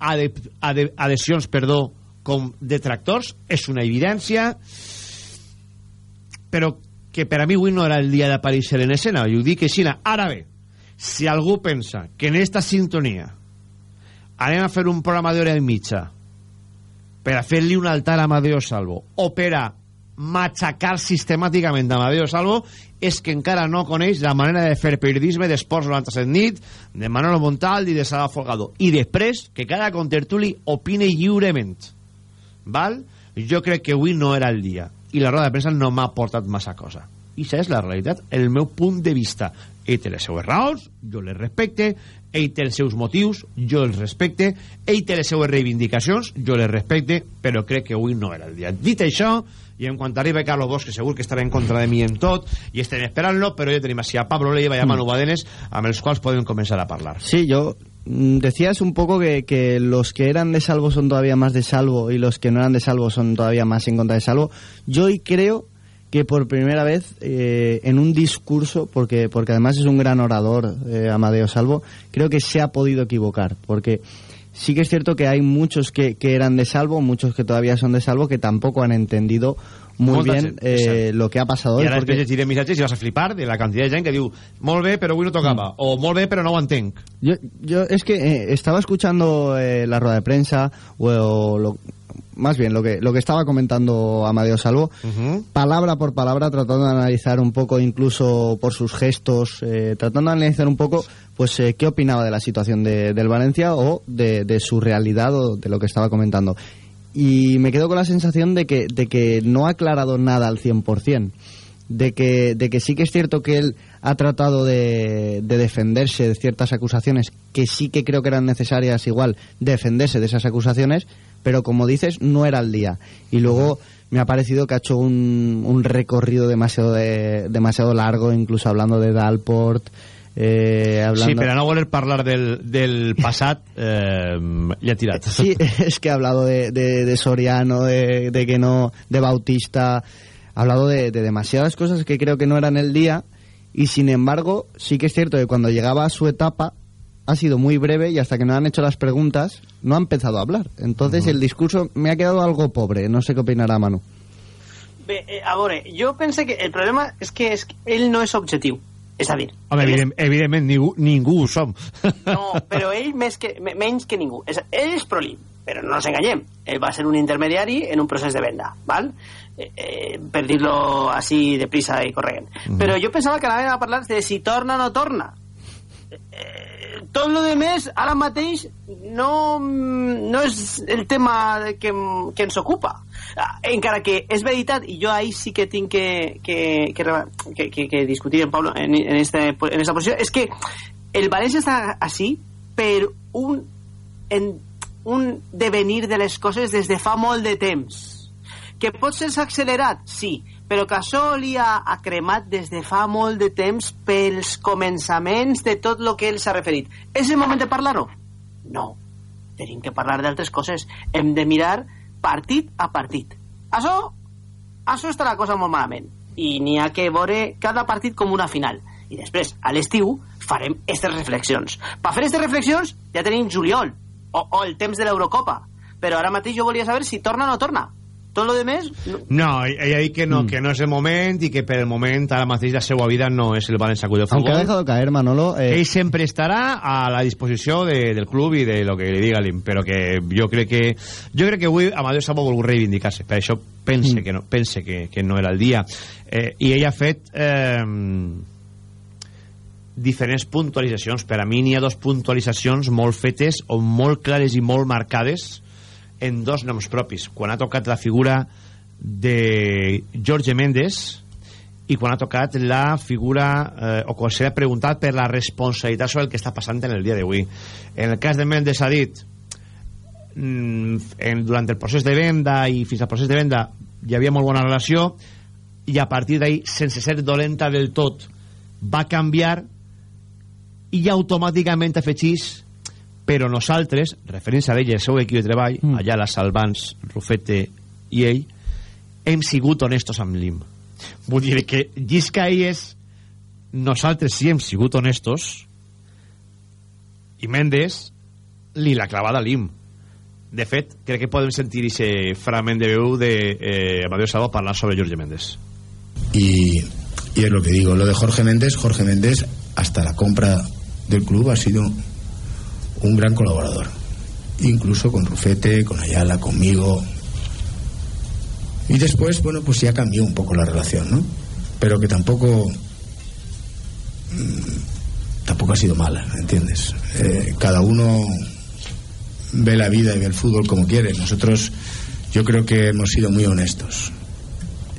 adhesions perdó, com detractors és una evidència però que per a mi avui no era el dia d'aparèixer en escena. I ho dic així, ara bé si algú pensa que en esta sintonia anem a fer un programa d'hora i mitja per a fer-li un altar a Amadeo Salvo o per a matxacar sistemàticament Amadeo Salvo és que encara no coneix la manera de fer periodisme d'Esports 97 nit de Manolo Montaldi i de Sala Folgado. I després que cada contertuli opine lliurement. Val? jo crec que avui no era el dia. I la roda de premsa no m'ha portat massa cosa. I això és la realitat, el meu punt de vista. Ell té les seues raons, jo les respecte. Ell té els seus motius, jo els respecte. Ell té les seues reivindicacions jo les respecte, però crec que avui no era el dia. Dit això, i en quant arriba Carlos Bosch, que segur que estarà en contra de mi en tot i estem esperant-lo, però ja tenim així a Pablo Leiva i a Manu Badenes, amb els quals podem començar a parlar. Sí, yo mm, decías un poco que, que los que eran de salvo son todavía más de salvo y los que no eran de salvo son todavía más en contra de salvo. Yo hoy creo que por primera vez eh, en un discurso, porque, porque además es un gran orador, eh, Amadeo Salvo, creo que se ha podido equivocar, porque sí que es cierto que hay muchos que, que eran de salvo, muchos que todavía son de salvo, que tampoco han entendido muy Molta bien gent, eh, lo que ha pasado I ara porque- després llegiré missatges i vas a flipar de la quantitat de gent que diu molt bé, però avui no tocava, o molt bé, però no ho entenc. Yo, yo es que eh, estaba escuchando eh, la rueda de prensa, o, o lo- más bien lo que, lo que estaba comentando Amadeo Salvo, palabra por palabra, tratando de analizar un poco, incluso por sus gestos, eh, tratando de analizar un poco, pues, eh, qué opinaba de la situación de- del Valencia o de, de su realidad o de lo que estaba comentando. Y me quedo con la sensación de que, de que no ha aclarado nada al 100%. De que, de que sí que es cierto que él ha tratado de, de defenderse de ciertas acusaciones que sí que creo que eran necesarias igual defenderse de esas acusaciones, pero como dices, no era el día. Y luego me ha parecido que ha hecho un, un recorrido demasiado, de- demasiado largo, incluso hablando de Dalport, eh, hablando... Sí, però a no voler parlar del, del passat, eh, ha tirat. Sí, es que ha hablado de, de, de Soriano, de, de que no, de Bautista, ha hablado de, de demasiadas cosas que creo que no eran el día y sin embargo sí que es cierto que cuando llegaba a su etapa ha sido muy breve y hasta que no han hecho las preguntas no ha empezado a hablar. Entonces el discurso me ha quedado algo pobre, no sé qué opinará Manu. Bé, eh, a veure, jo pense que el problema és que, és que ell no és objectiu. És a dir, Home, ell és- evident, evidentment, ningú, ningú ho som. No, però ell més que, me- menys que ningú. És, ell és prolín, però no ens enganyem. Ell va ser un intermediari en un procés de venda, val? Eh, eh, per dir-lo així de prisa i corrent. Però jo pensava que anaven a parlar de si torna o no torna. Eh, tot lo de més, ara mateix, no, no és el tema que, que ens ocupa. Ah, Encara que és veritat, i jo ahí sí que tinc que, que, que, que, que, que discutir amb Pablo en, en, este, en esta posició, és que el València està així per un, en, un devenir de les coses des de fa molt de temps. Que pot ser accelerat? Sí, però ha, ha cremat des de fa molt de temps pels començaments de tot el que ell s'ha referit. És el moment de parlar-ho? No. Tenim que parlar d'altres coses. Hem de mirar partit a partit. Això, això està la cosa molt malament. I n'hi ha que veure cada partit com una final. I després, a l'estiu, farem aquestes reflexions. Per fer aquestes reflexions ja tenim juliol, o, o el temps de l'Eurocopa. Però ara mateix jo volia saber si torna o no torna. Tot lo demés... No. No, ella ha dit que no, mm. que no és el moment i que per el moment ara mateix la seva vida no és el València Club de Futbol. Aunque ha dejado caer, Manolo... Eh... Ell sempre estarà a la disposició de, del club i de lo que li diga l'IM, però que jo crec que jo crec que avui Amadeu Sabo vol reivindicar-se, per això pense, mm. que, no, pense que, que no era el dia. Eh, I ell ha fet... Eh, diferents puntualitzacions. Per a mi n'hi ha dos puntualitzacions molt fetes o molt clares i molt marcades en dos noms propis. Quan ha tocat la figura de Jorge Méndez i quan ha tocat la figura eh, o quan s'ha preguntat per la responsabilitat sobre el que està passant en el dia d'avui. En el cas de Méndez ha dit mm, en, durant el procés de venda i fins al procés de venda hi havia molt bona relació i a partir d'ahir sense ser dolenta del tot va canviar i automàticament afegís però nosaltres, referint-se a ell i el seu equip de treball, mm. allà les Salvans, Rufete i ell, hem sigut honestos amb l'IM. Vull dir que llisca és nosaltres sí hem sigut honestos i Mendes li l'ha clavada a l'IM. De fet, crec que podem sentir aquest fragment de veu de eh, Amadeu Salvo parlar sobre Jorge Méndez. Y, y es lo que digo, lo de Jorge Méndez, Jorge Méndez hasta la compra del club ha sido un gran colaborador. Incluso con Rufete, con Ayala, conmigo. Y después, bueno, pues ya cambió un poco la relación, ¿no? Pero que tampoco. Mmm, tampoco ha sido mala, ¿entiendes? Eh, cada uno ve la vida y ve el fútbol como quiere. Nosotros, yo creo que hemos sido muy honestos.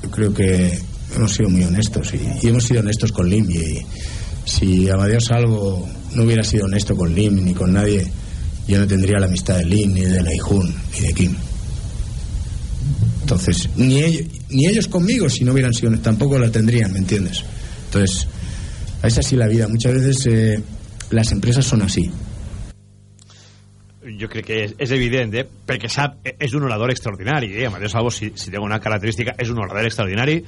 Yo creo que hemos sido muy honestos y, y hemos sido honestos con Lim. Y si Amadeo Salvo no hubiera sido honesto con Lim ni con nadie, yo no tendría la amistad de Lim, ni de Leijun, ni de Kim. Entonces, ni ellos, ni ellos conmigo, si no hubieran sido tampoco la tendrían, ¿me entiendes? Entonces, es así la vida. Muchas veces eh, las empresas son así. jo crec que és, és evident, eh? perquè sap, és un orador extraordinari, eh? Salvo, si, si té una característica, és un orador extraordinari,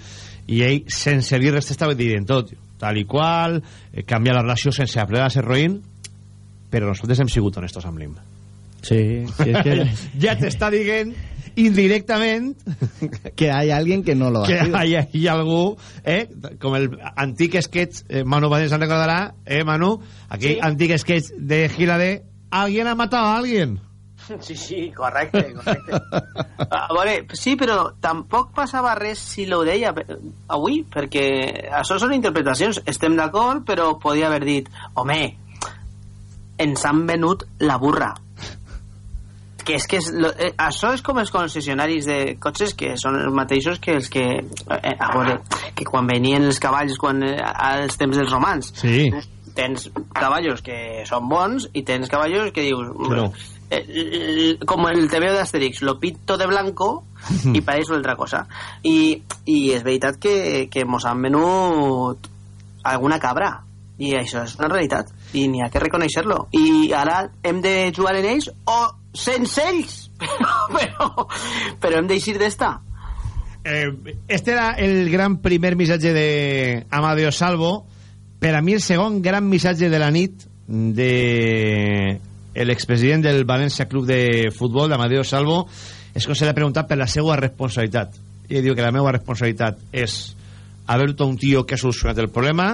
i ell, sense dir res, estava dient tot tal i qual, eh, canviar la relació sense aplegar a ser roïn, però nosaltres hem sigut honestos amb l'IM. Sí, sí, es que... ja t'està dient indirectament que hay alguien que no lo ha que hay, hay algú eh, com el antic sketch eh, Manu Badén se'n recordarà eh Manu aquell sí. antic sketch de Gilade alguien ha matado a alguien Sí, sí, correcte, correcte. a veure, sí, però tampoc passava res si lo deia avui, perquè això són interpretacions. Estem d'acord, però podia haver dit home, ens han venut la burra. Que és que és, lo, eh, això és com els concessionaris de cotxes que són els mateixos que els que eh, a veure, que quan venien els cavalls quan, eh, als temps dels romans sí. tens cavallos que són bons i tens cavallos que dius no eh, como el TVO de Asterix, lo pinto de blanco i pareix una altra cosa. I, i és veritat que, que mos han venut alguna cabra. I això és una realitat i n'hi ha que reconèixer-lo i ara hem de jugar en ells o sense ells. Però, però, però hem d'eixir d'esta. Eh, este era el gran primer missatge de Amadeo Salvo. Per a mi el segon gran missatge de la nit de l'expresident del València Club de Futbol, Amadeo Salvo, és que se l'ha preguntat per la seva responsabilitat. I diu que la meva responsabilitat és haver un tio que ha solucionat el problema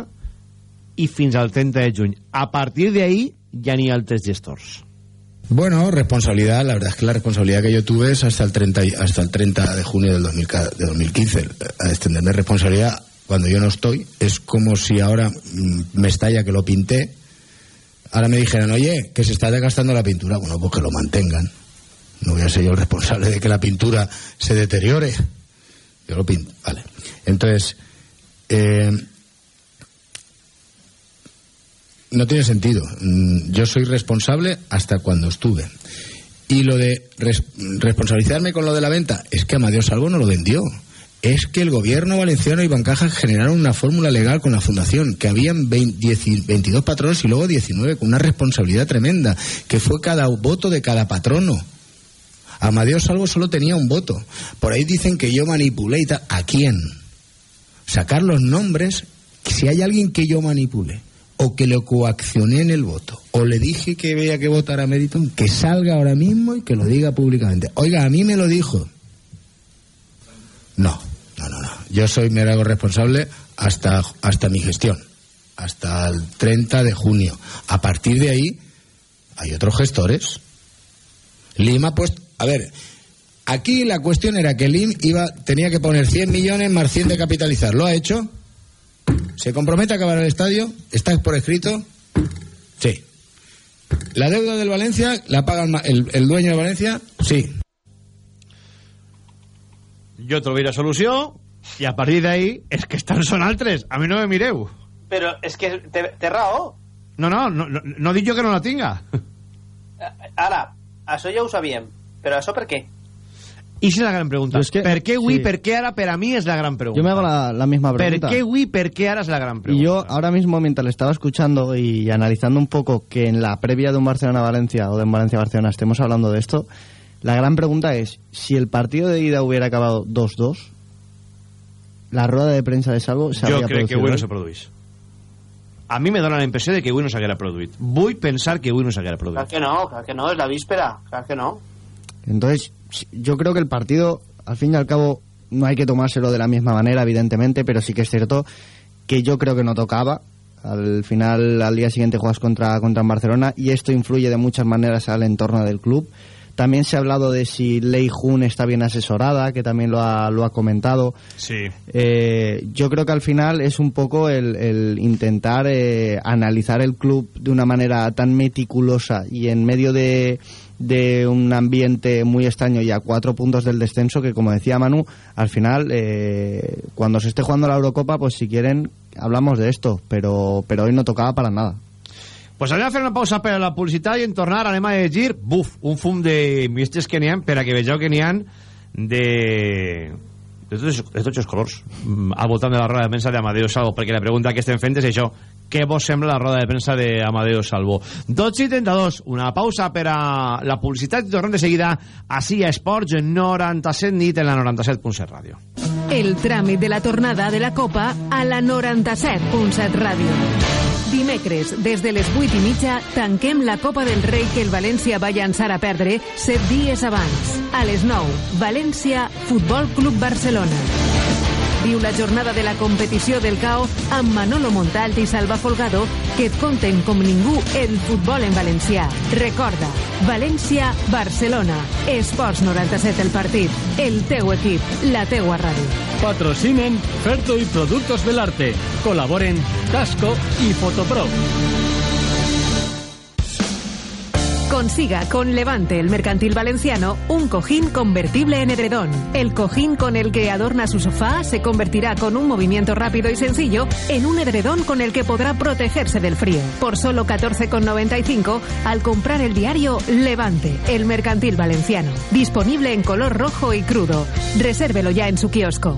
i fins al 30 de juny. A partir de ahí ya ni altres gestors. Bueno, responsabilidad, la verdad es que la responsabilidad que yo tuve es hasta el 30, hasta el 30 de junio del 2000, de 2015. A extenderme responsabilidad cuando yo no estoy es como si ahora mm, me estalla que lo pinté Ahora me dijeron, oye, que se está desgastando la pintura. Bueno, pues que lo mantengan. No voy a ser yo el responsable de que la pintura se deteriore. Yo lo pinto, vale. Entonces, eh, no tiene sentido. Mm, yo soy responsable hasta cuando estuve. Y lo de responsabilizarme con lo de la venta, es que Amadeo Salvo no lo vendió es que el gobierno valenciano y Bancaja generaron una fórmula legal con la fundación, que habían 22 patronos y luego 19, con una responsabilidad tremenda, que fue cada voto de cada patrono. Amadeo Salvo solo tenía un voto. Por ahí dicen que yo manipulé y ¿A quién? Sacar los nombres, si hay alguien que yo manipule o que lo coaccioné en el voto, o le dije que veía que votara a Meriton, que salga ahora mismo y que lo diga públicamente. Oiga, a mí me lo dijo. No, no, no, no. Yo soy, me hago responsable hasta, hasta mi gestión, hasta el 30 de junio. A partir de ahí, hay otros gestores. Lima, pues, a ver, aquí la cuestión era que Lim iba, tenía que poner 100 millones más 100 de capitalizar. ¿Lo ha hecho? ¿Se compromete a acabar el estadio? ¿Está por escrito? Sí. ¿La deuda del Valencia la paga el, dueño de Valencia? Sí. Jo trobaré la solució i a partir d'ahí és que estan són altres. A mi no me mireu. Però és que té, té raó. No, no, no, no, no dic jo que no la tinga. Ara, això ja ho sabíem. Però això per què? I si la gran pregunta. es que- per què avui, sí. per què ara, per a mi és la gran pregunta. Yo me hago la, la misma Per pregunta. què avui, per què ara és la gran Y pregunta. yo ahora mismo, mientras le estaba escuchando y analizando un poco que en la previa de un Barcelona-Valencia o de un Valencia-Barcelona estemos hablando de esto, la gran pregunta es, si el partido de ida hubiera acabado 2-2, la rueda de prensa de Salvo se habría crec que avui no se. A mi me dóna la impressió de que avui no s'haguera produït. Vull pensar que avui no s'haguera produït. Clar que no, clar que no, és la víspera. Clar que no. Entonces, yo creo que el partido, al fin y al cabo, no hay que tomárselo de la misma manera, evidentemente, pero sí que es cierto que yo creo que no tocaba. Al final, al día siguiente juegas contra, contra en Barcelona y esto influye de muchas maneras al entorno del club. También se ha hablado de si Lei Jun está bien asesorada, que también lo ha, lo ha comentado. Sí. Eh, yo creo que al final es un poco el, el intentar eh, analizar el club de una manera tan meticulosa y en medio de, de un ambiente muy extraño y a cuatro puntos del descenso que, como decía Manu, al final, eh, cuando se esté jugando la Eurocopa, pues si quieren, hablamos de esto, pero, pero hoy no tocaba para nada. Pues anem a fer una pausa per a la publicitat i en tornar anem a llegir, buf, un fum de mistes que n'hi ha per a que vegeu que n'hi ha de... De tots, de tots els colors mm, al voltant de la roda de premsa d'Amadeo Salvo perquè la pregunta que estem fent és això què vos sembla la roda de premsa d'Amadeo Salvo 12 i 32 una pausa per a la publicitat i tornem de seguida així a Esports 97 nit en la 97.7 ràdio El tràmit de la tornada de la Copa a la 97.7 Ràdio. Dimecres, des de les 8 i mitja, tanquem la Copa del Rei que el València va llançar a perdre 7 dies abans. A les 9, València, Futbol Club Barcelona. Viu la jornada de la competició del CAO amb Manolo Montalt i Salva Folgado que et conten com ningú el futbol en valencià. Recorda, València, Barcelona. Esports 97 el partit. El teu equip, la teua ràdio. Patrocinen Ferto y Productos del Arte. Colaboren Tasco y Fotopro. Consiga con Levante el Mercantil Valenciano un cojín convertible en edredón. El cojín con el que adorna su sofá se convertirá con un movimiento rápido y sencillo en un edredón con el que podrá protegerse del frío. Por solo 14,95 al comprar el diario Levante, el Mercantil Valenciano. Disponible en color rojo y crudo. Resérvelo ya en su kiosco.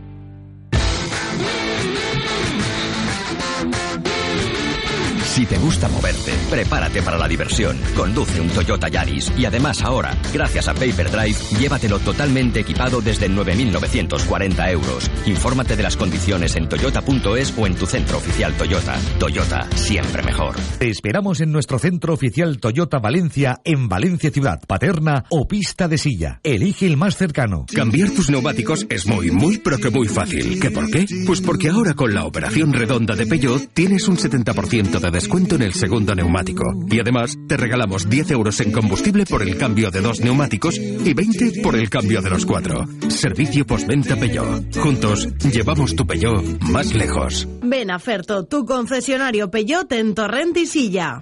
Si te gusta moverte, prepárate para la diversión. Conduce un Toyota Yaris y además ahora, gracias a Paper Drive, llévatelo totalmente equipado desde 9.940 euros. Infórmate de las condiciones en toyota.es o en tu centro oficial Toyota. Toyota, siempre mejor. Te esperamos en nuestro centro oficial Toyota Valencia en Valencia Ciudad, Paterna o Pista de Silla. Elige el más cercano. Cambiar tus neumáticos es muy, muy, pero que muy fácil. ¿Qué por qué? Pues porque ahora con la operación redonda de Peugeot tienes un 70% de descuento en el segundo neumático. Y además te regalamos 10 euros en combustible por el cambio de dos neumáticos y 20 por el cambio de los cuatro. Servicio postventa Peugeot. Juntos llevamos tu Peugeot más lejos. Ven a Ferto, tu concesionario Peugeot en Torrent y Silla.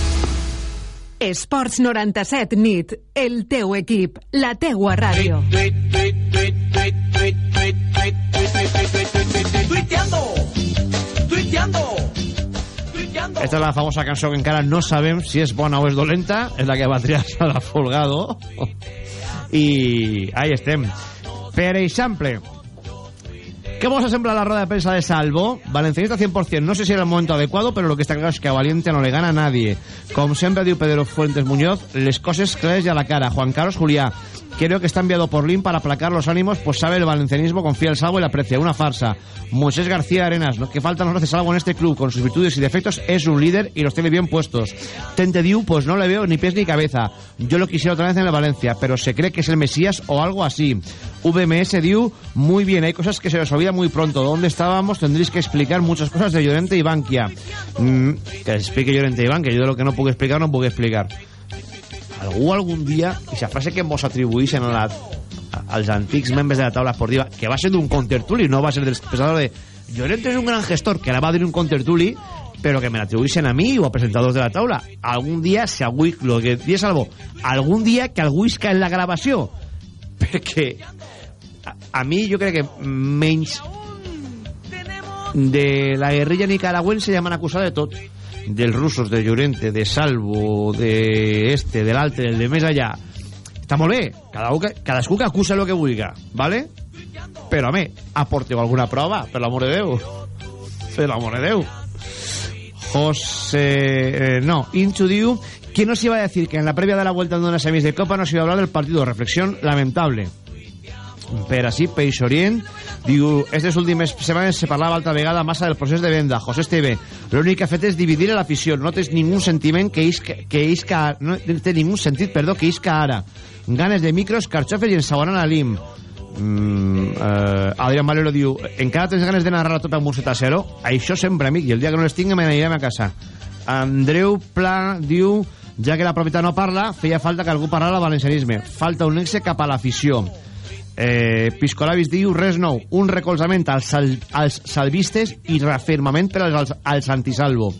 Esports 97 nit, el teu equip, la teua ràdio. Tuiteando, tuiteando. Esta es la famosa canción que encara no sabem si és bona o és dolenta, és la que va triar Sara Folgado. I ahí estem. Per exemple, ¿Qué vos sembla la rueda de prensa de Salvo? Valencianista 100%. No sé si era el momento adecuado, pero lo que está claro es que a Valiente no le gana a nadie. Com sempre diu Pedro Fuentes Muñoz, les coses clares ya a la cara. Juan Carlos Juliá, creo que está enviado por Lin para aplacar los ánimos, pues sabe el valencianismo, confía el Salvo y la aprecia. Una farsa. Moisés García Arenas, lo que falta nos hace Salvo en este club, con sus virtudes y defectos, es un líder y los tiene bien puestos. Tente Diu, pues no le veo ni pies ni cabeza. Yo lo quisiera otra vez en el Valencia, pero se cree que es el Mesías o algo así. VMS Diu, muy bien, hay cosas que se nos olvida muy pronto. ¿Dónde estábamos? Tendréis que explicar muchas cosas de Llorente y Bankia. Mm, que explique Llorente y Bankia, yo de lo que no puedo explicar no puedo explicar. Algú algun dia, i la frase que mos atribuïssin a la, als antics membres de la taula esportiva, que va ser d'un contertuli, no va ser del pesador de Llorente és un gran gestor, que la va dir un contertuli, però que me l'atribuïssin a mi o a presentadors de la taula. Algun dia, si avui, lo que dius Salvo, algun dia que algú isca en la gravació, perquè a, a mi jo crec que menys de la guerrilla nicaragüense ja m'han acusat de tot. Dels russos, de Llorente, de Salvo de este, de l'altre, el de més allà. Està molt bé. Que, cadascú que acusa el que vulgui ¿vale? però mi aporteu alguna prova per l'amor de Déu. Per l'amor de Déu. José eh, no, Inchu diu que no se iba a decir que en la previa de la vuelta de una semis de Copa no se iba a hablar del partido. Reflexión lamentable per així, Peix Orient diu, aquestes últimes setmanes se parlava altra vegada massa del procés de venda. José Esteve, l'únic que ha fet és dividir l'afició no tens ningú sentiment que isca, que isca no té ningú sentit, perdó, que isca ara. Ganes de micros, carxofes i ensabonar a l'IM. Mm, eh, Adrián Valero diu encara tens ganes de narrar tot amb un 7 a 0 això sempre, amic, i el dia que no les tinc me n'anirem a casa. Andreu Pla diu ja que la propietat no parla, feia falta que algú parlara al valencianisme. Falta un nexe cap a l'afició. Eh, Piscolabis diu res nou, un recolzament als, sal, als salvistes i reafirmament per als, als antisalvo.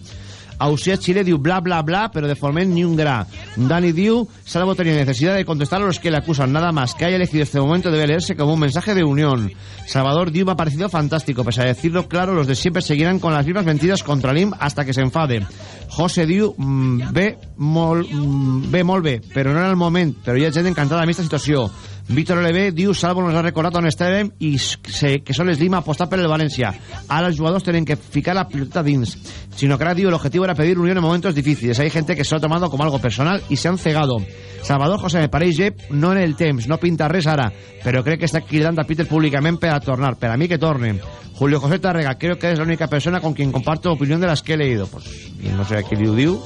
Ausia Chile diu bla bla bla, pero de forment ni un gra. Dani diu, Salvo tenía necesidad de contestar a los que le acusan, nada más. Que haya elegido este momento debe leerse como un mensaje de unión. Salvador diu me ha parecido fantástico, pese a decirlo claro, los de siempre seguirán con las mismas mentiras contra l'IM hasta que se enfade. José diu, mm, ve, mol, mm, ve molt bé, però no era el moment, però hi ha gent encantada amb aquesta situació. Víctor LB diu, Salvo nos ha recordat on estàvem i sé que són les Lima apostar per el València. Ara els jugadors tenen que ficar la pilota dins. Sino que ara diu, el objetivo era pedir unión en momentos difíciles. Hay gente que se lo ha tomado como algo personal y se han cegado. Salvador José me pareix Jep, no en el temps, no pinta res ara, però crec que està cridant a Peter públicament per tornar, per a mi que torne. Julio José Tarrega, creo que es la única persona con quien comparto opinión de las que he leído. Pues no sé a qué diu, diu.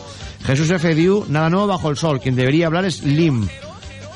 Jesús F. diu, nada nuevo bajo el sol, quien debería hablar es Lim.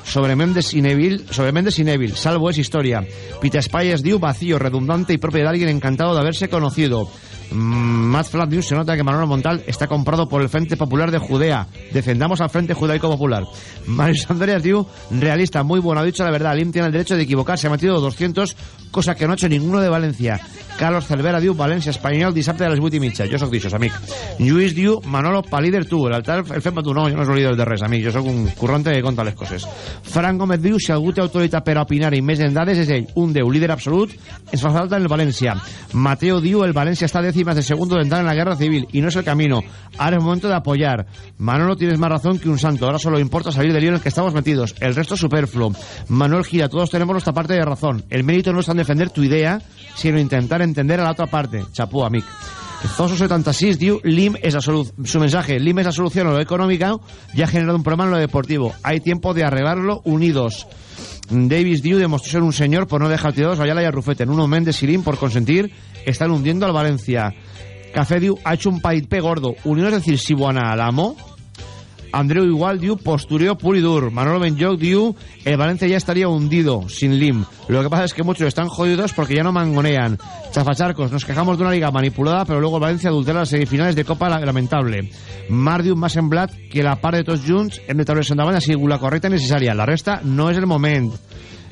Sobre Méndez y Neville, sobre Méndez y salvo es historia. Peter Spires diu vacío, redundante y propio de alguien encantado de haberse conocido. Mm, Matt Flat News se nota que Manolo Montal está comprado por el Frente Popular de Judea. Defendamos al Frente Judaico Popular. Maris Andreas diu, realista, muy bueno, ha dicho la verdad. Lim tiene el derecho de equivocarse, ha metido 200, cosa que no ha hecho ninguno de Valencia. Carlos Cervera diu, València Espanyol, dissabte a les 8 i mitja. Jo sóc d'aixòs, amic. Lluís diu, Manolo, pa líder tu, l'altar el fem tu. No, jo no soc líder de res, amic. Jo sóc un currante que conta les coses. Fran Gómez diu, si algú té autoritat per opinar i més en dades és ell, un déu, líder absolut, ens fa falta en el València. Mateo diu, el València està décimas de segundo de entrar en la guerra civil y no es el camino. Ahora es momento de apoyar. Manolo, tienes más razón que un santo. Ahora solo importa salir del lío en el que estamos metidos. El resto es superfluo. Manuel Gira, todos tenemos nuestra parte de razón. El mérito no está en defender tu idea, sino intentar entender a la otra parte. Chapú, amic. Zoso76 diu Lim es la. Su mensaje, Lim es la solución a lo económico ya ha generado un problema en lo deportivo. Hay tiempo de arreglarlo unidos. Davis Diu demostró ser un señor por no dejar tirados a Ayala y. En un momento de Lim, por consentir, están hundiendo al Valencia. Café Diu ha hecho un paipé gordo. Unión es decir, si buena al amo. Andreu Igual diu postureo pur y dur. Manolo Benjoc diu el Valencia ya estaría hundido, sin lim. Lo que pasa es que muchos están jodidos porque ya no mangonean. Chafacharcos, nos quejamos de una liga manipulada, pero luego Valencia adultera las semifinales de Copa la- lamentable. Mar diu m'ha semblat que la part de tots junts hem de treure-se endavant la correcta i necessària. La resta no es el moment.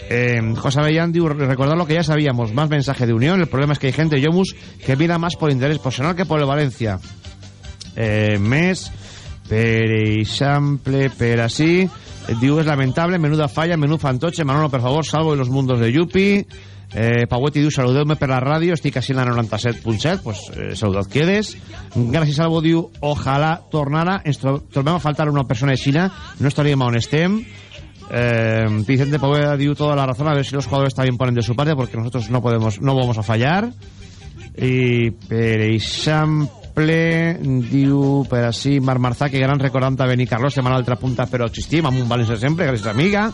Eh, José Avellán diu, recordar lo que ya sabíamos, más mensaje de unión, el problema es que hay gente, Yomus, que mira más por interés personal que por el Valencia. Eh, mes, per ejemplo, per así, diu, es lamentable, menuda falla, menú fantoche, Manolo, per favor, salvo en los mundos de Yupi, eh, Pauetti diu, saludeu-me per la ràdio, estic així en la 97.7, pues, eh, saludat quedes. Gràcies, Salvo diu, ojalà tornara, ens tro trobem a faltar una persona de Xina, no estaríem on estem. Eh, Vicente Poveda diu toda la razón, a ver si los jugadores también ponen de su parte, porque nosotros no podemos, no vamos a fallar. I per exemple diu per així Marc Marzà que gran recordant a Benicarló estem a l'altra punta però existim amb un València sempre gràcies amiga.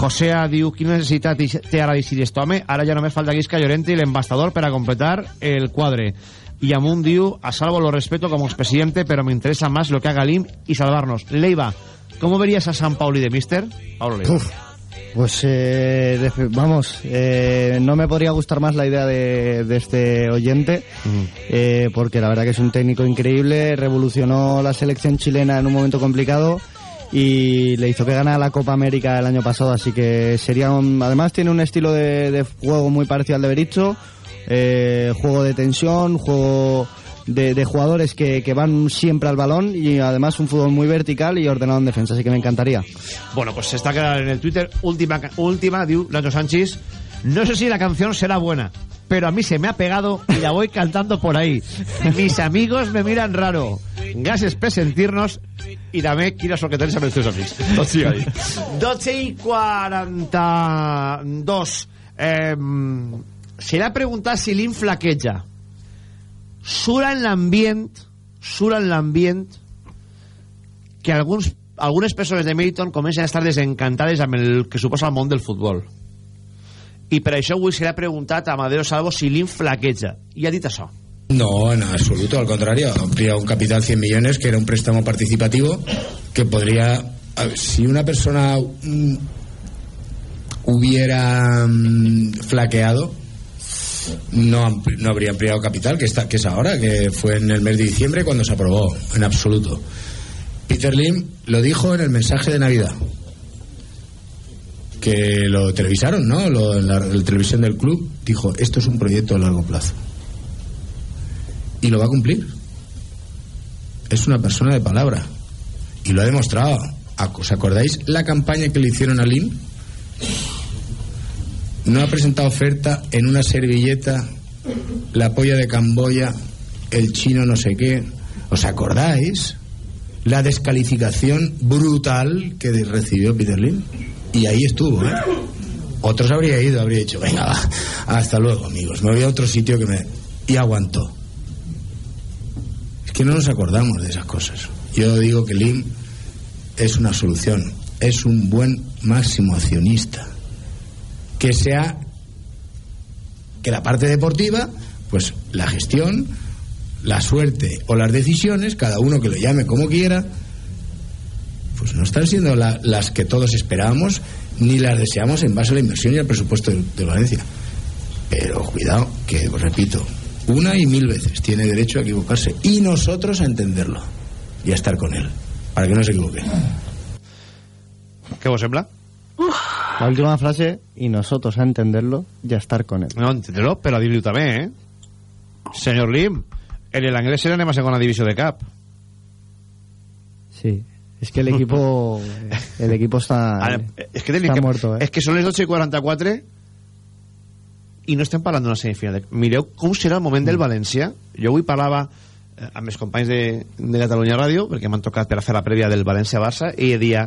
Josea diu quina necessitat té ara d'eixir este home ara ja només falta Guisca Llorente i l'embastador per a completar el quadre. Y Amun diu a salvo lo respeto como expresidente pero me interesa más lo que haga Lim y salvarnos. Leiva ¿cómo verías a San Pauli de Mister? Pablo Leiva. Uf, pues eh, vamos, eh, no me podría gustar más la idea de, de este oyente, eh, porque la verdad que es un técnico increíble, revolucionó la selección chilena en un momento complicado y le hizo que ganara la Copa América el año pasado, así que sería un, además tiene un estilo de, de juego muy parecido al de Berizzo, eh, juego de tensión, juego de, de jugadores que, que van siempre al balón y además un fútbol muy vertical y ordenado en defensa, así que me encantaría. Bueno, pues está claro en el Twitter. Última, última, diu Nacho Sánchez. No sé si la canción será buena, pero a mí se me ha pegado y la voy cantando por ahí. Mis amigos me miran raro. Gracias por sentirnos y dame quiero que tenéis a mis teus amics. Tot ahí. 12 y 42. Eh, serà preguntar si l'inflaqueja. Sura en l'ambient, sura en l'ambient que alguns, algunes persones de Meriton comencen a estar desencantades amb el que suposa el món del futbol. I per això avui serà preguntat a Amadeo Salvo si l'inflaqueja. I ha dit això. No, en absoluto, al contrario. Habría un capital 100 millones que era un préstamo participativo que podría. Si una persona mm, hubiera mm, flaqueado, no, no habría ampliado capital, que, está, que es ahora, que fue en el mes de diciembre cuando se aprobó, en absoluto. Peter Lim lo dijo en el mensaje de Navidad. Que lo televisaron, ¿no? Lo, la, la televisión del club dijo: Esto es un proyecto a largo plazo y lo va a cumplir. Es una persona de palabra y lo ha demostrado. ¿Os acordáis la campaña que le hicieron a Lim? No ha presentado oferta en una servilleta, la polla de Camboya, el chino no sé qué. ¿Os acordáis? La descalificación brutal que recibió Peter Lim. Y ahí estuvo, ¿eh? Otros habría ido, habría dicho, venga, va, hasta luego, amigos. Me voy a otro sitio que me... Y aguantó. Es que no nos acordamos de esas cosas. Yo digo que Lim es una solución, es un buen máximo accionista. Que sea que la parte deportiva, pues la gestión, la suerte o las decisiones, cada uno que lo llame como quiera, pues no están siendo la- las que todos esperábamos ni las deseamos en base a la inversión y al presupuesto de, Valencia. Pero cuidado, que os repito, una y mil veces tiene derecho a equivocarse y nosotros a entenderlo y a estar con él, para que no se equivoque. Què vos? La última frase, y nosotros a entenderlo y a estar con él. No, entendelo, però dir-ho també, eh? Senyor Lim, en el anglès era anem a segona divisió de cap. Sí, es que el equipo el equipo está, Ara, és que, está que muerto, ¿eh? és que són les 12 i 44 i no estem parlant d'una semifinal. Mireu com serà el moment del València. Jo avui parlava eh, amb els companys de, de Catalunya Ràdio, perquè m'han tocat per a fer la prèvia del València-Barça, i dia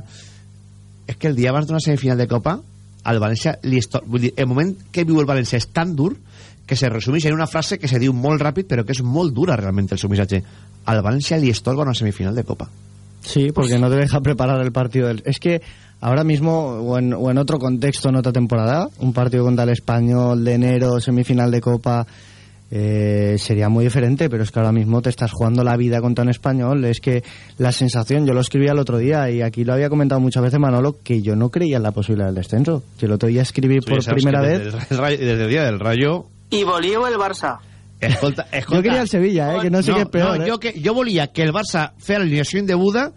és que el dia abans d'una semifinal de Copa al València el moment que viu el València és tan dur que se resumeix en una frase que se diu molt ràpid però que és molt dura realment el seu al València li estorba una semifinal de Copa Sí, porque no te deja preparar el partido. del- Es que ahora mismo, o en, o en otro contexto, en otra temporada, un partido contra el Español de enero, semifinal de Copa, eh, sería muy diferente, pero es que ahora mismo te estás jugando la vida contra un español. Es que la sensación, yo lo escribí el otro día y aquí lo había comentado muchas veces Manolo, que yo no creía en la posibilidad del descenso. Que el otro día escribí por primera vez. Desde el, rayo, desde el día del Rayo... I volíeu el Barça. Escolta, escolta. Jo queria el Sevilla, eh, que no sé no, què és peor. no, eh? jo, que, jo volia que el Barça fera l'alineació indeguda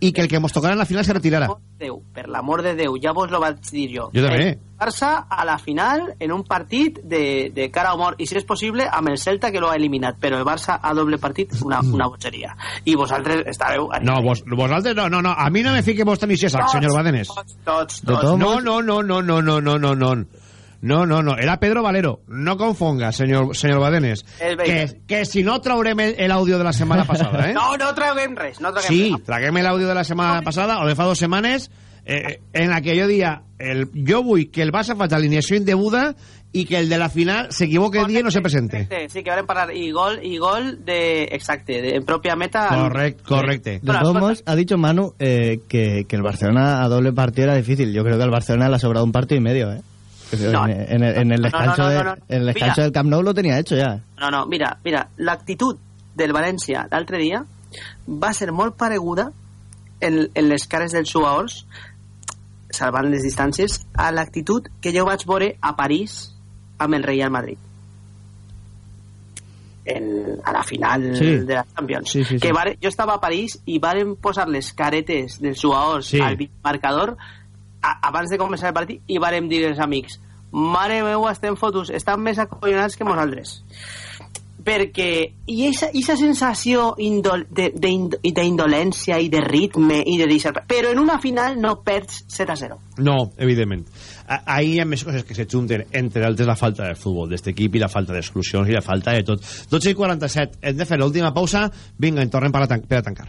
i que el que mos tocara en la final se retirara. Déu, per l'amor de Déu, ja vos lo vaig dir jo. Jo també. El Barça a la final en un partit de, de cara a mort i si és possible amb el Celta que lo ha eliminat però el Barça a doble partit una, una botxeria i vosaltres estàveu No, vos, vosaltres no, no, no. A mi no me fique vos tenis senyor Badenes. tots, tots, De tots. todos No, no, no, no, no, no, no, no, no. No, no, no. Era Pedro Valero. No confonga, señor, señor Badenes. Que, que si no traurem el, el audio de la setmana passada, eh? No, no traguem res, no traguem Sí, res. traguem el audio de la setmana passada o de fa dues setmanes eh, en la que jo dia el, jo vull que el Barça faci alineació indeguda i que el de la final s'equivoque el dia i no se presente. Sí, sí, que vam parlar i gol, i gol de, exacte, de, en pròpia meta. Correcte, correcte. De todos modos, ha dicho Manu eh, que, que el Barcelona a doble partido era difícil. Yo creo que al Barcelona le ha sobrado un partido y medio, ¿eh? No. en, el, en el descanso, no, no, de- en el descanso Mira. del Camp Nou lo tenía hecho ya. No, no, mira, mira, l'actitud del València l'altre dia va ser molt pareguda en, en les cares dels jugadors salvant les distàncies a l'actitud que jo vaig veure a París amb el Real Madrid en, a la final Sí. de la Champions Sí, sí, sí. que vare, jo estava a París i varen posar les caretes dels jugadors Sí. al marcador a, abans de començar el partit i vàrem dir als amics mare meva, estem fotos, estan més acollonats que nosaltres perquè i esa sensació d'indolència i de ritme i de deixar... però en una final no perds 7 a 0 No, evidentment. Ahí hi ha més coses que se junten, entre altres la falta de futbol d'aquest equip i la falta d'exclusions i la falta de tot. 12 i 47, hem de fer l'última pausa. Vinga, en tornem per a, tan per a tancar.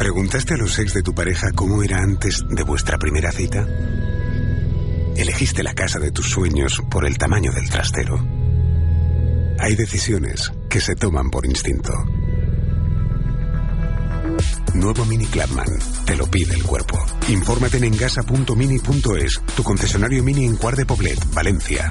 ¿Preguntaste a los ex de tu pareja cómo era antes de vuestra primera cita? ¿Elegiste la casa de tus sueños por el tamaño del trastero? Hay decisiones que se toman por instinto. Nuevo Mini Clubman. Te lo pide el cuerpo. Infórmate en engasa.mini.es, tu concesionario Mini en Cuart de Poblet, Valencia.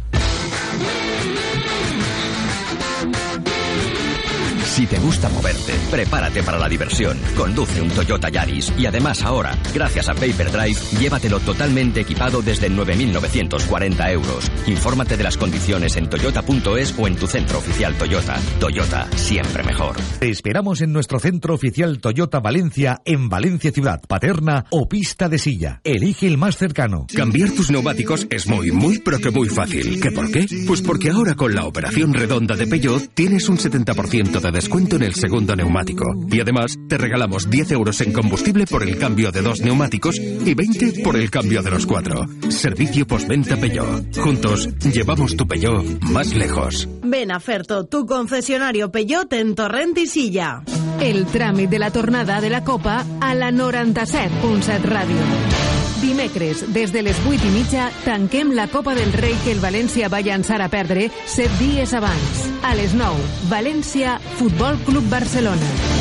Si te gusta moverte, prepárate para la diversión. Conduce un Toyota Yaris y además ahora, gracias a Paper Drive, llévatelo totalmente equipado desde 9.940 euros. Infórmate de las condiciones en toyota.es o en tu centro oficial Toyota. Toyota, siempre mejor. Te esperamos en nuestro centro oficial Toyota Valencia en Valencia Ciudad, Paterna o Pista de Silla. Elige el más cercano. Cambiar tus neumáticos es muy, muy, pero que muy fácil. ¿Qué por qué? Pues porque ahora con la operación redonda de Peugeot tienes un 70% de descuento en el segundo neumático. Y además te regalamos 10 euros en combustible por el cambio de dos neumáticos y 20 por el cambio de los cuatro. Servicio postventa Peugeot. Juntos llevamos tu Peugeot más lejos. Ven a Ferto, tu concesionario Peugeot en Torrent i Silla. El tràmit de la tornada de la Copa a la 97.7 Ràdio. Dimecres, des de les 8 i mitja, tanquem la Copa del Rei que el València va llançar a perdre 7 dies abans. A les 9, València, Futbol Club Barcelona.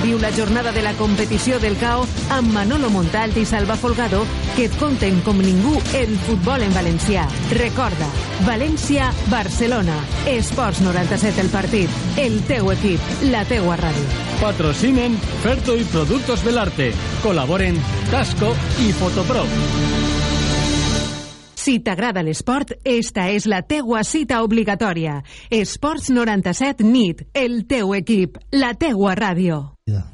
Viu la jornada de la competició del CAO amb Manolo Montalt i Salva Folgado que et conten com ningú el futbol en valencià. Recorda, València-Barcelona. Esports 97 el partit. El teu equip, la teua ràdio. Patrocinen Ferto y Productos del Arte. Colaboren Tasco y Fotopro. Si t'agrada l'esport, esta és la teua cita obligatòria. Esports 97 NIT, el teu equip, la teua ràdio.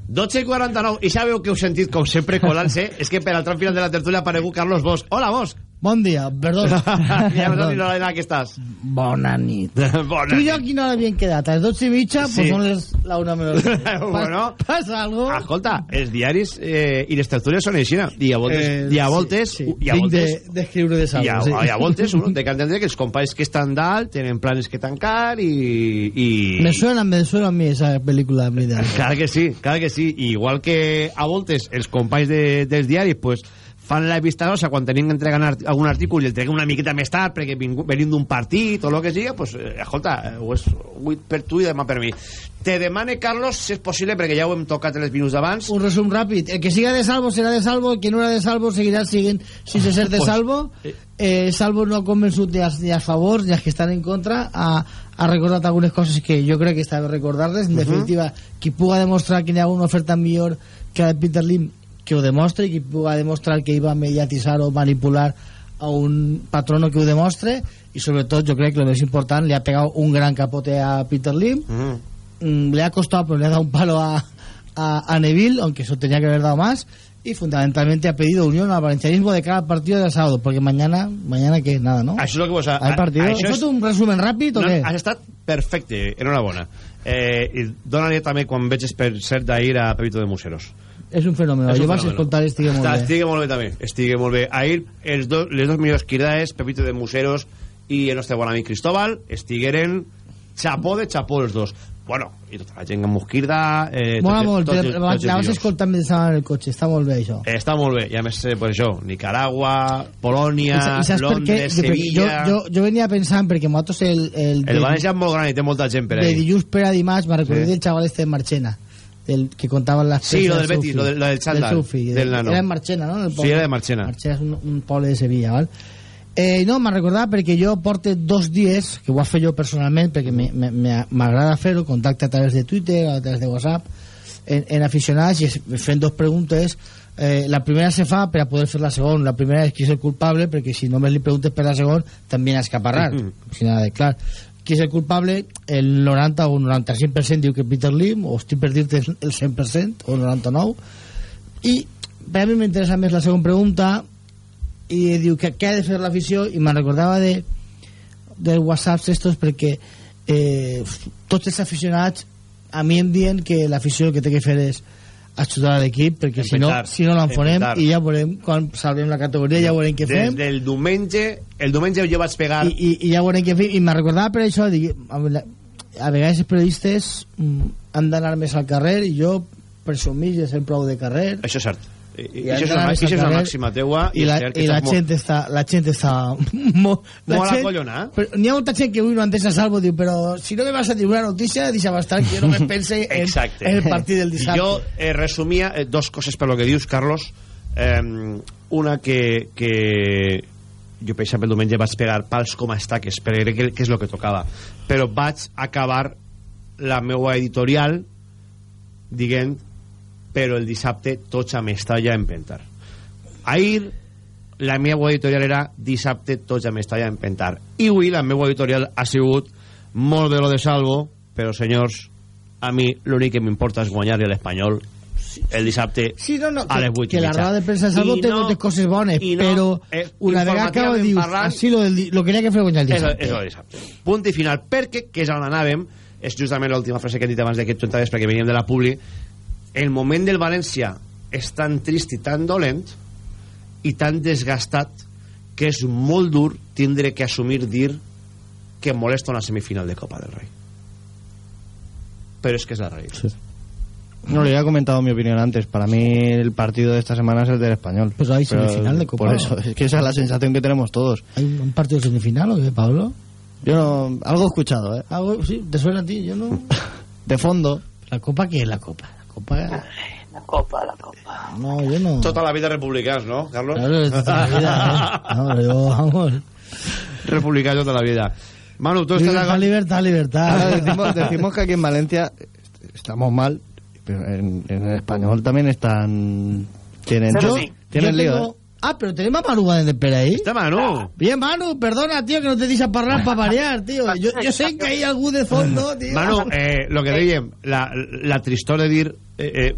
12 i 49, i sabeu que heu sentit com sempre colant-se és que per al tram final de la tertúlia aparegut Carlos Bosch. Hola, Bosch! Bon dia, perdó. ja no ni l'hora en què estàs. Bona nit. Bona Tú y yo aquí no habían quedado. A las 12 y bicha, Sí. pues son las, la una menos. bueno, pasa algo. Escolta, els diaris eh, i les tertúlies són així, i a voltes, Eh, i a voltes, sí, i a voltes, de- d'escriure de salvo, i a, sí. i a voltes uno té que entendre que els companys que estan dalt tenen planes que tancar i... i... Me suena, me suena a mí esa película. Mira. Clar que sí, clar que sí. I igual que a voltes els companys de, dels diaris pues, fan la vista grossa quan tenim que entregar algun artícul i el treguen una miqueta més tard perquè venim d'un partit o el que sigui, pues, eh, escolta, eh, ho és avui per tu i demà per mi. Te demane, Carlos, si és possible, perquè ja ho hem tocat en els minuts d'abans. Un resum ràpid. El que siga de salvo serà de salvo, el que no era de salvo seguirà siguent si se ser de salvo. Eh, salvo no ha convençut ni a, ni a favor ni a que estan en contra ha, ha recordat algunes coses que jo crec que està bé recordar-les. En Mhm. definitiva, qui puga demostrar que hi ha una oferta millor que la de Peter Lim, que ho demostre, i qui puga demostrar que iba a mediatitzar o manipular a un patrono que ho demostre, i sobretot jo crec que el més important, li ha pegat un gran capote a Peter Lim, Mm, le ha costado, pero le ha dado un palo a, a, a Neville, aunque eso tenía que haber dado más. Y fundamentalmente ha pedido unión al valencianismo de cada partido del sábado, porque mañana, mañana que nada, ¿no? Això és el que vos... Hay partido. Això ¿Has és... hecho un resumen rápido o No, qué? has estat perfecte, enhorabona. Eh, dóna-li també quan veig per cert d'ahir a Pepito de Museros. Es un fenómeno. És un vas a fenómeno. escoltar estigui molt bé. estigui molt bé també, estigui molt bé. Ahir els do, les dos millors cridades, Pepito de Museros i el nostre bon amic Cristóbal, estigueren xapó de xapó els dos. Bueno, i tota la gent amb Mosquirda... Eh, Mola molt, tots- te- tots la vas escoltar mentre en el cotxe, està molt bé això. Eh, Està molt bé, i a més, eh, pues això, Nicaragua, Polònia, I i per? Londres, Jo- Sevilla... Jo, jo, jo venia pensant, perquè nosaltres el... El, El València és molt gran i té molta gent per de ahí. dilluns per a dimarts, me recordé Sí. del chaval este de Marchena, del que contaven las Sí, lo del Sufi. Betis, lo del- lo del chándal, Sufi, del nano. Era en Marchena, no? Sí, era de Marchena. Marchena és un, un poble de Sevilla, val? Eh, no, me'n recordava perquè jo porte dos dies, que ho vaig fer jo personalment, perquè me- me- me- m'agrada fer-ho, contacte a través de Twitter, a través de WhatsApp, en, en aficionats, i es- fent dos preguntes. Eh, la primera se fa per a poder fer la segona. La primera és qui és el culpable, perquè si només li preguntes per la segona, també n'has que parlar. Mhm. Si nada de clar. Qui és el culpable? El 90 o 95% diu que Peter Lim, o estic per dir-te el 100%, o el 99%. I per a mi m'interessa més la segona pregunta, i diu que què ha de fer l'afició i me'n recordava de dels whatsapps estos perquè eh, tots els aficionats a mi em diuen que l'afició que té que fer és ajudar a l'equip perquè si no, si no l'enfonem i ja veurem quan salvem la categoria ja veurem què Des fem. del diumenge, el diumenge jo vaig pegar... i, i, i ja veurem què fem. I me'n recordava per això dic, a, a vegades els periodistes mm, han d'anar més al carrer i jo presumís de ser prou de carrer. Això és cert. I, i, I això és una, això és una màxima teua i la, cert que i la estàs molt- gent està la gent està molt, la Molt gent- acollonada. però n'hi ha molta gent que avui no entès a salvo diu, però si no me vas a dir una notícia deixa estar que jo només pense en, en el partit del dissabte Jo eh, resumia eh, dos coses per lo que dius, Carlos. Eh, una que, que jo, per exemple, el diumenge vaig pegar pals com a estaques, perquè crec que, que és el que tocava. Però vaig acabar la meva editorial dient però el dissabte tots a Mestalla a empentar. Ahir la meva editorial era dissabte tots a Mestalla a empentar. I avui la meva editorial ha sigut molt de lo de salvo, però senyors, a mi l'únic que m'importa és guanyar l'Espanyol el dissabte Sí, no, no, a les que, 8 que la roda de premsa salvo té no- moltes coses bones, no, però eh, una vegada acaba dius, parlant- així lo, del, lo que ha que fer guanyar el dissabte. és el dissabte. Punt i final. Perquè, que és on anàvem, és justament l'última frase que he dit abans de que tu entraves perquè veníem de la Publi, el moment del València és tan trist i tan dolent i tan desgastat que és molt dur tindre que assumir dir que molesta una semifinal de Copa del Rei. Pero es que es la raíz. No, le había comentado mi opinión antes. Para mí el partido de esta semana es el del español. Pues hay semifinal de Copa. Por eso, es que esa es la sensación que tenemos todos. ¿Hay un partido semifinal o qué, Pablo? Yo no, algo he escuchado, ¿eh? Algo, sí, ¿te suena a ti? Yo no. De fondo. ¿La Copa qué es la Copa? La Copa... La copa, la copa. No, yo no. Tota la vida republicans, no, Carlos? Claro, es toda la vida, ¿eh? No, yo, vamos. Tota la vida. Manu, tú estás... Libertad, libertad, libertad. Ahora decimos, decimos que aquí en Valencia estamos mal, pero en, en el español también están... Tienen, Yo, tienen yo lío, tengo ¿eh? Ah, pero tenemos a Manu Vandenper ahí. Está Manu. Bien, Manu, perdona, tío, que no te dices parlar para variar, tío. Yo, yo sé que hay algú de fondo, tío. Manu, eh, lo que dèiem, la, la tristor de dir eh, eh,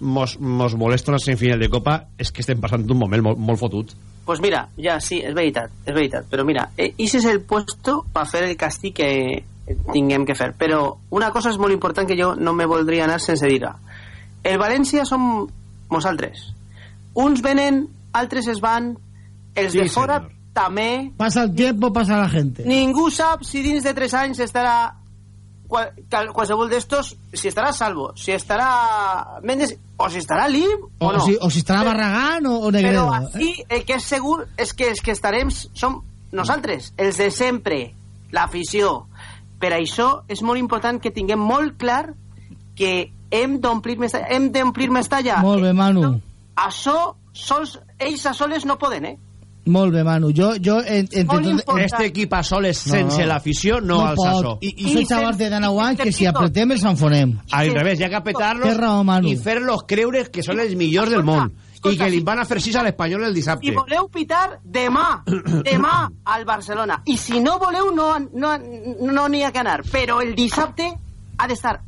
mos, mos molesta una semifinal de Copa és que estem passant un moment molt, molt fotut. Pues mira, ya sí, es veritat, es veritat. Pero mira, eh, ese es el puesto para hacer el casti que tinguem que fer. Però una cosa és molt important que jo no me voldria anar sense dir-la. El València som nosaltres. Uns venen, altres es van, els Sí, de fora senyor. també. Pasa el tiempo, pasa la gente. Ningú sap si dins de 3 anys estarà qual, qualsevol d'estos, si estarà Salvo, si estarà Mendes, o si estarà Lim, o, O, no. si, o si estarà Barragán o, o Negredo. Però aquí el que és segur és que els que estarem som nosaltres, els de sempre, l'afició. Per això és molt important que tinguem molt clar que hem d'omplir Mestalla. Hem d'omplir Mestalla. Molt bé, Manu. Això, sols, ells a soles no poden, eh? Molt bé, Manu. Jo, jo en, entre tot... Este equip a soles sense l'afició no, alça so. I, i són xavals de 19 anys que si apretem els enfonem. Al revés, hi ha que Manu. i fer-los creure que són els millors del món i que li van a fer sis a l'Espanyol el dissabte. I voleu pitar demà, demà al Barcelona. I si no voleu, no no no n'hi ha que anar. Però el dissabte ha d'estar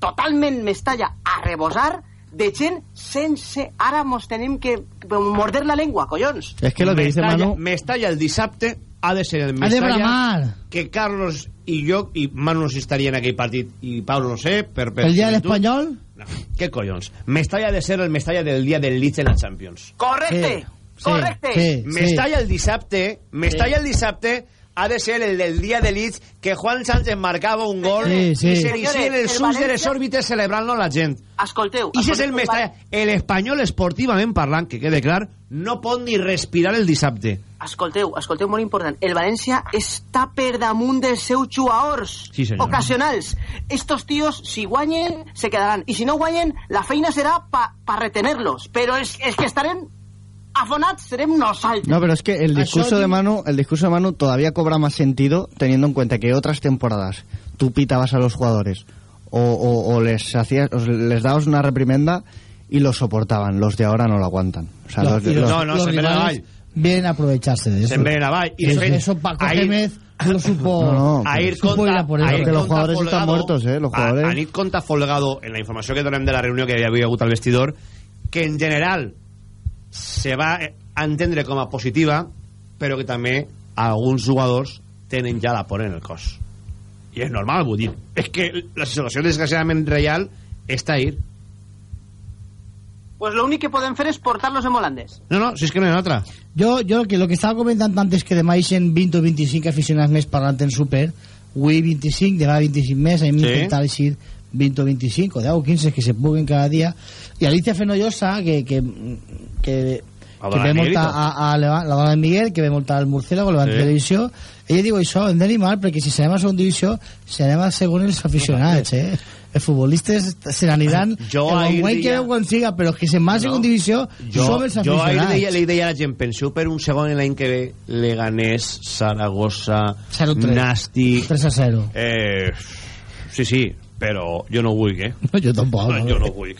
totalment Mestalla a rebosar de gent sense... Ara mos tenim que morder la llengua, collons. Es que lo que dice Manu... Mestalla el dissabte ha de ser el Ha de Mestalla que Carlos i jo i Manu no si estaria en aquell partit i Pablo no sé per, per El dia de l'Espanyol? no. què collons Mestalla ha de ser el Mestalla del dia del Leeds en la Champions Correcte, Sí, correcte. sí. Mestalla el dissabte Mestalla el dissabte ha de ser el del dia de Leeds que Juan Sánchez marcava un gol Sí, sí. i se li Senyores, els el ulls de les òrbites celebrant-lo la gent Escolteu, i si és el escolteu, Mestalla el Espanyol esportivament parlant que quede clar no pot ni respirar el dissabte Escolteu, escolteu, molt important. El València està per damunt dels seus jugadors Sí, senyor. ocasionals. Estos tíos, si guanyen, se quedaran. I si no guanyen, la feina serà pa, pa retenerlos. Però els, els que estarem afonats serem nosaltres. No, pero es que el discurso de Manu, el discurso de Manu todavía cobra más sentido teniendo en cuenta que otras temporadas tú pitabas a los jugadores o, o- o les hacías, o les dabas una reprimenda y lo soportaban. Los de ahora no lo aguantan. O sea, los, y los- los- No, no, los se rivales. Vienen a aprovecharse de eso. Se'n ven. I de Eso- Paco ahir- Gémez lo supo... No, no, Ahir supo conta, ir a por Porque los conta jugadores están Folgado- muertos, eh, los a- jugadores. A, nit conta Folgado, en la informació que donem de la reunió que havia hagut al vestidor, que en general se va a entendre com a positiva, però que també alguns jugadors tenen ja la por en el cos. I és normal, vull dir. És que la situació desgraciadament real està ahí. Pues lo únic que podem fer és portar-los en holandès. No, no, si és que no hi ha altra. Yo, yo lo que, lo que estaba comentando antes que demà eixen 20 o 25 aficionats més parlant en Super, avui 25, demà 25 més, hem Sí. d'intentar eixir 20 o 25, 10 o 15 que se puguen cada dia. I Alicia Fenollosa, que, que, que, que ve tot. a, a Leva- la dona de Miguel, que ve molta al Murciélago, la Sí. televisió, ella diu això, hem d'animar, perquè si serem a segona divisió, serem a segon els aficionats, eh? Els futbolistes se n'aniran Jo el guany que deia- quan siga, però que se'n va a segona divisió, Jo, som els jo ahir aficionats. deia, li deia a la gent, penseu per un segon en l'any que ve Leganés, Saragossa, 0-3. Nàstic... 3 a 0. Eh, sí, sí, però jo no ho vull, eh? No, jo tampoc. No, jo no ho vull.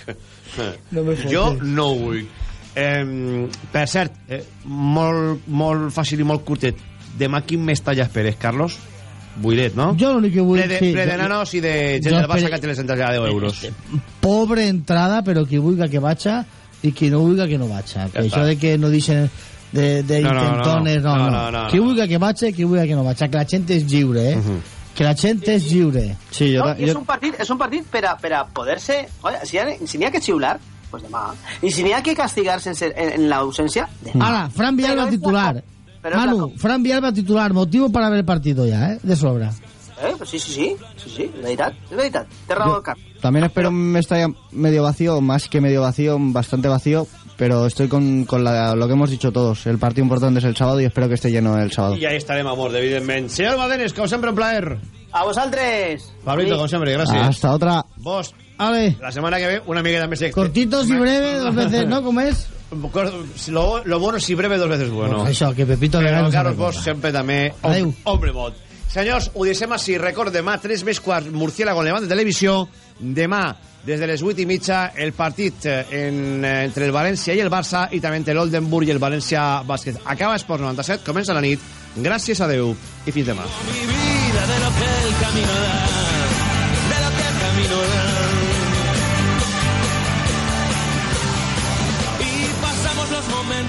No jo no ho vull. Eh, per cert, eh, molt, molt fàcil i molt curtet. Demà quin més talles esperes, Carlos? Buidet, no? Jo l'únic que vull... Ple de, sí, ple de jo- nanos i de gent del Barça que té les entrades a 10 euros. Pobre entrada, però qui vulga que vaja i qui no vulga que no vaja. Que Ja això de que no deixen de, de No, no, no, intentones, no, no, no. no, no, Qui vulga que vaja i qui vulga que no vaja. Que la gent és lliure, eh? Que la gent és lliure. Sí, No, i és un partit, és un partit per a, per a poder-se... Oye, si, ha- si n'hi ha que xiular, pues demà. I si n'hi ha que castigar sense, en, en l'ausència, demà. Ara, Fran Villalba la titular. La Manu, Fran Villalba titular. Motivo para ver el partido ya, ¿eh? De sobra. Eh, pues sí, sí, sí, sí, sí, és veritat. Té raó el cap. También espero un Mestalla medio vacío, más que medio vacío, bastante vacío, pero estoy con, con la- lo que hemos dicho todos. El partido importante es el sábado y espero que esté lleno el sábado. I ahí estarem, amor, evidentment. Senyor Badenes, com sempre, un plaer. A vosaltres! Pablito, com sempre, gràcies. Hasta otra. Vos, Ale, la semana que ve, una miqueta més extra. cortitos y breve, dos veces, ¿no? ¿Cómo es? Lo, lo bueno si breve, dos veces bueno. Pues això, que Pepito Però, Legal no Carlos, vos cobrar. sempre també... Adéu. Hombre mot. Senyors, ho deixem així. Record, demà, 3 més quarts, Murciélago, Levant de Televisió. Demà, des de les 8 i mitja el partit eh, en, eh, entre el València i el Barça i també entre l'Oldenburg i el València Bàsquet. Acaba Esports 97, comença la nit. Gràcies a Déu i fins demà. Mi vida de lo que el camino da, de lo que el camino da.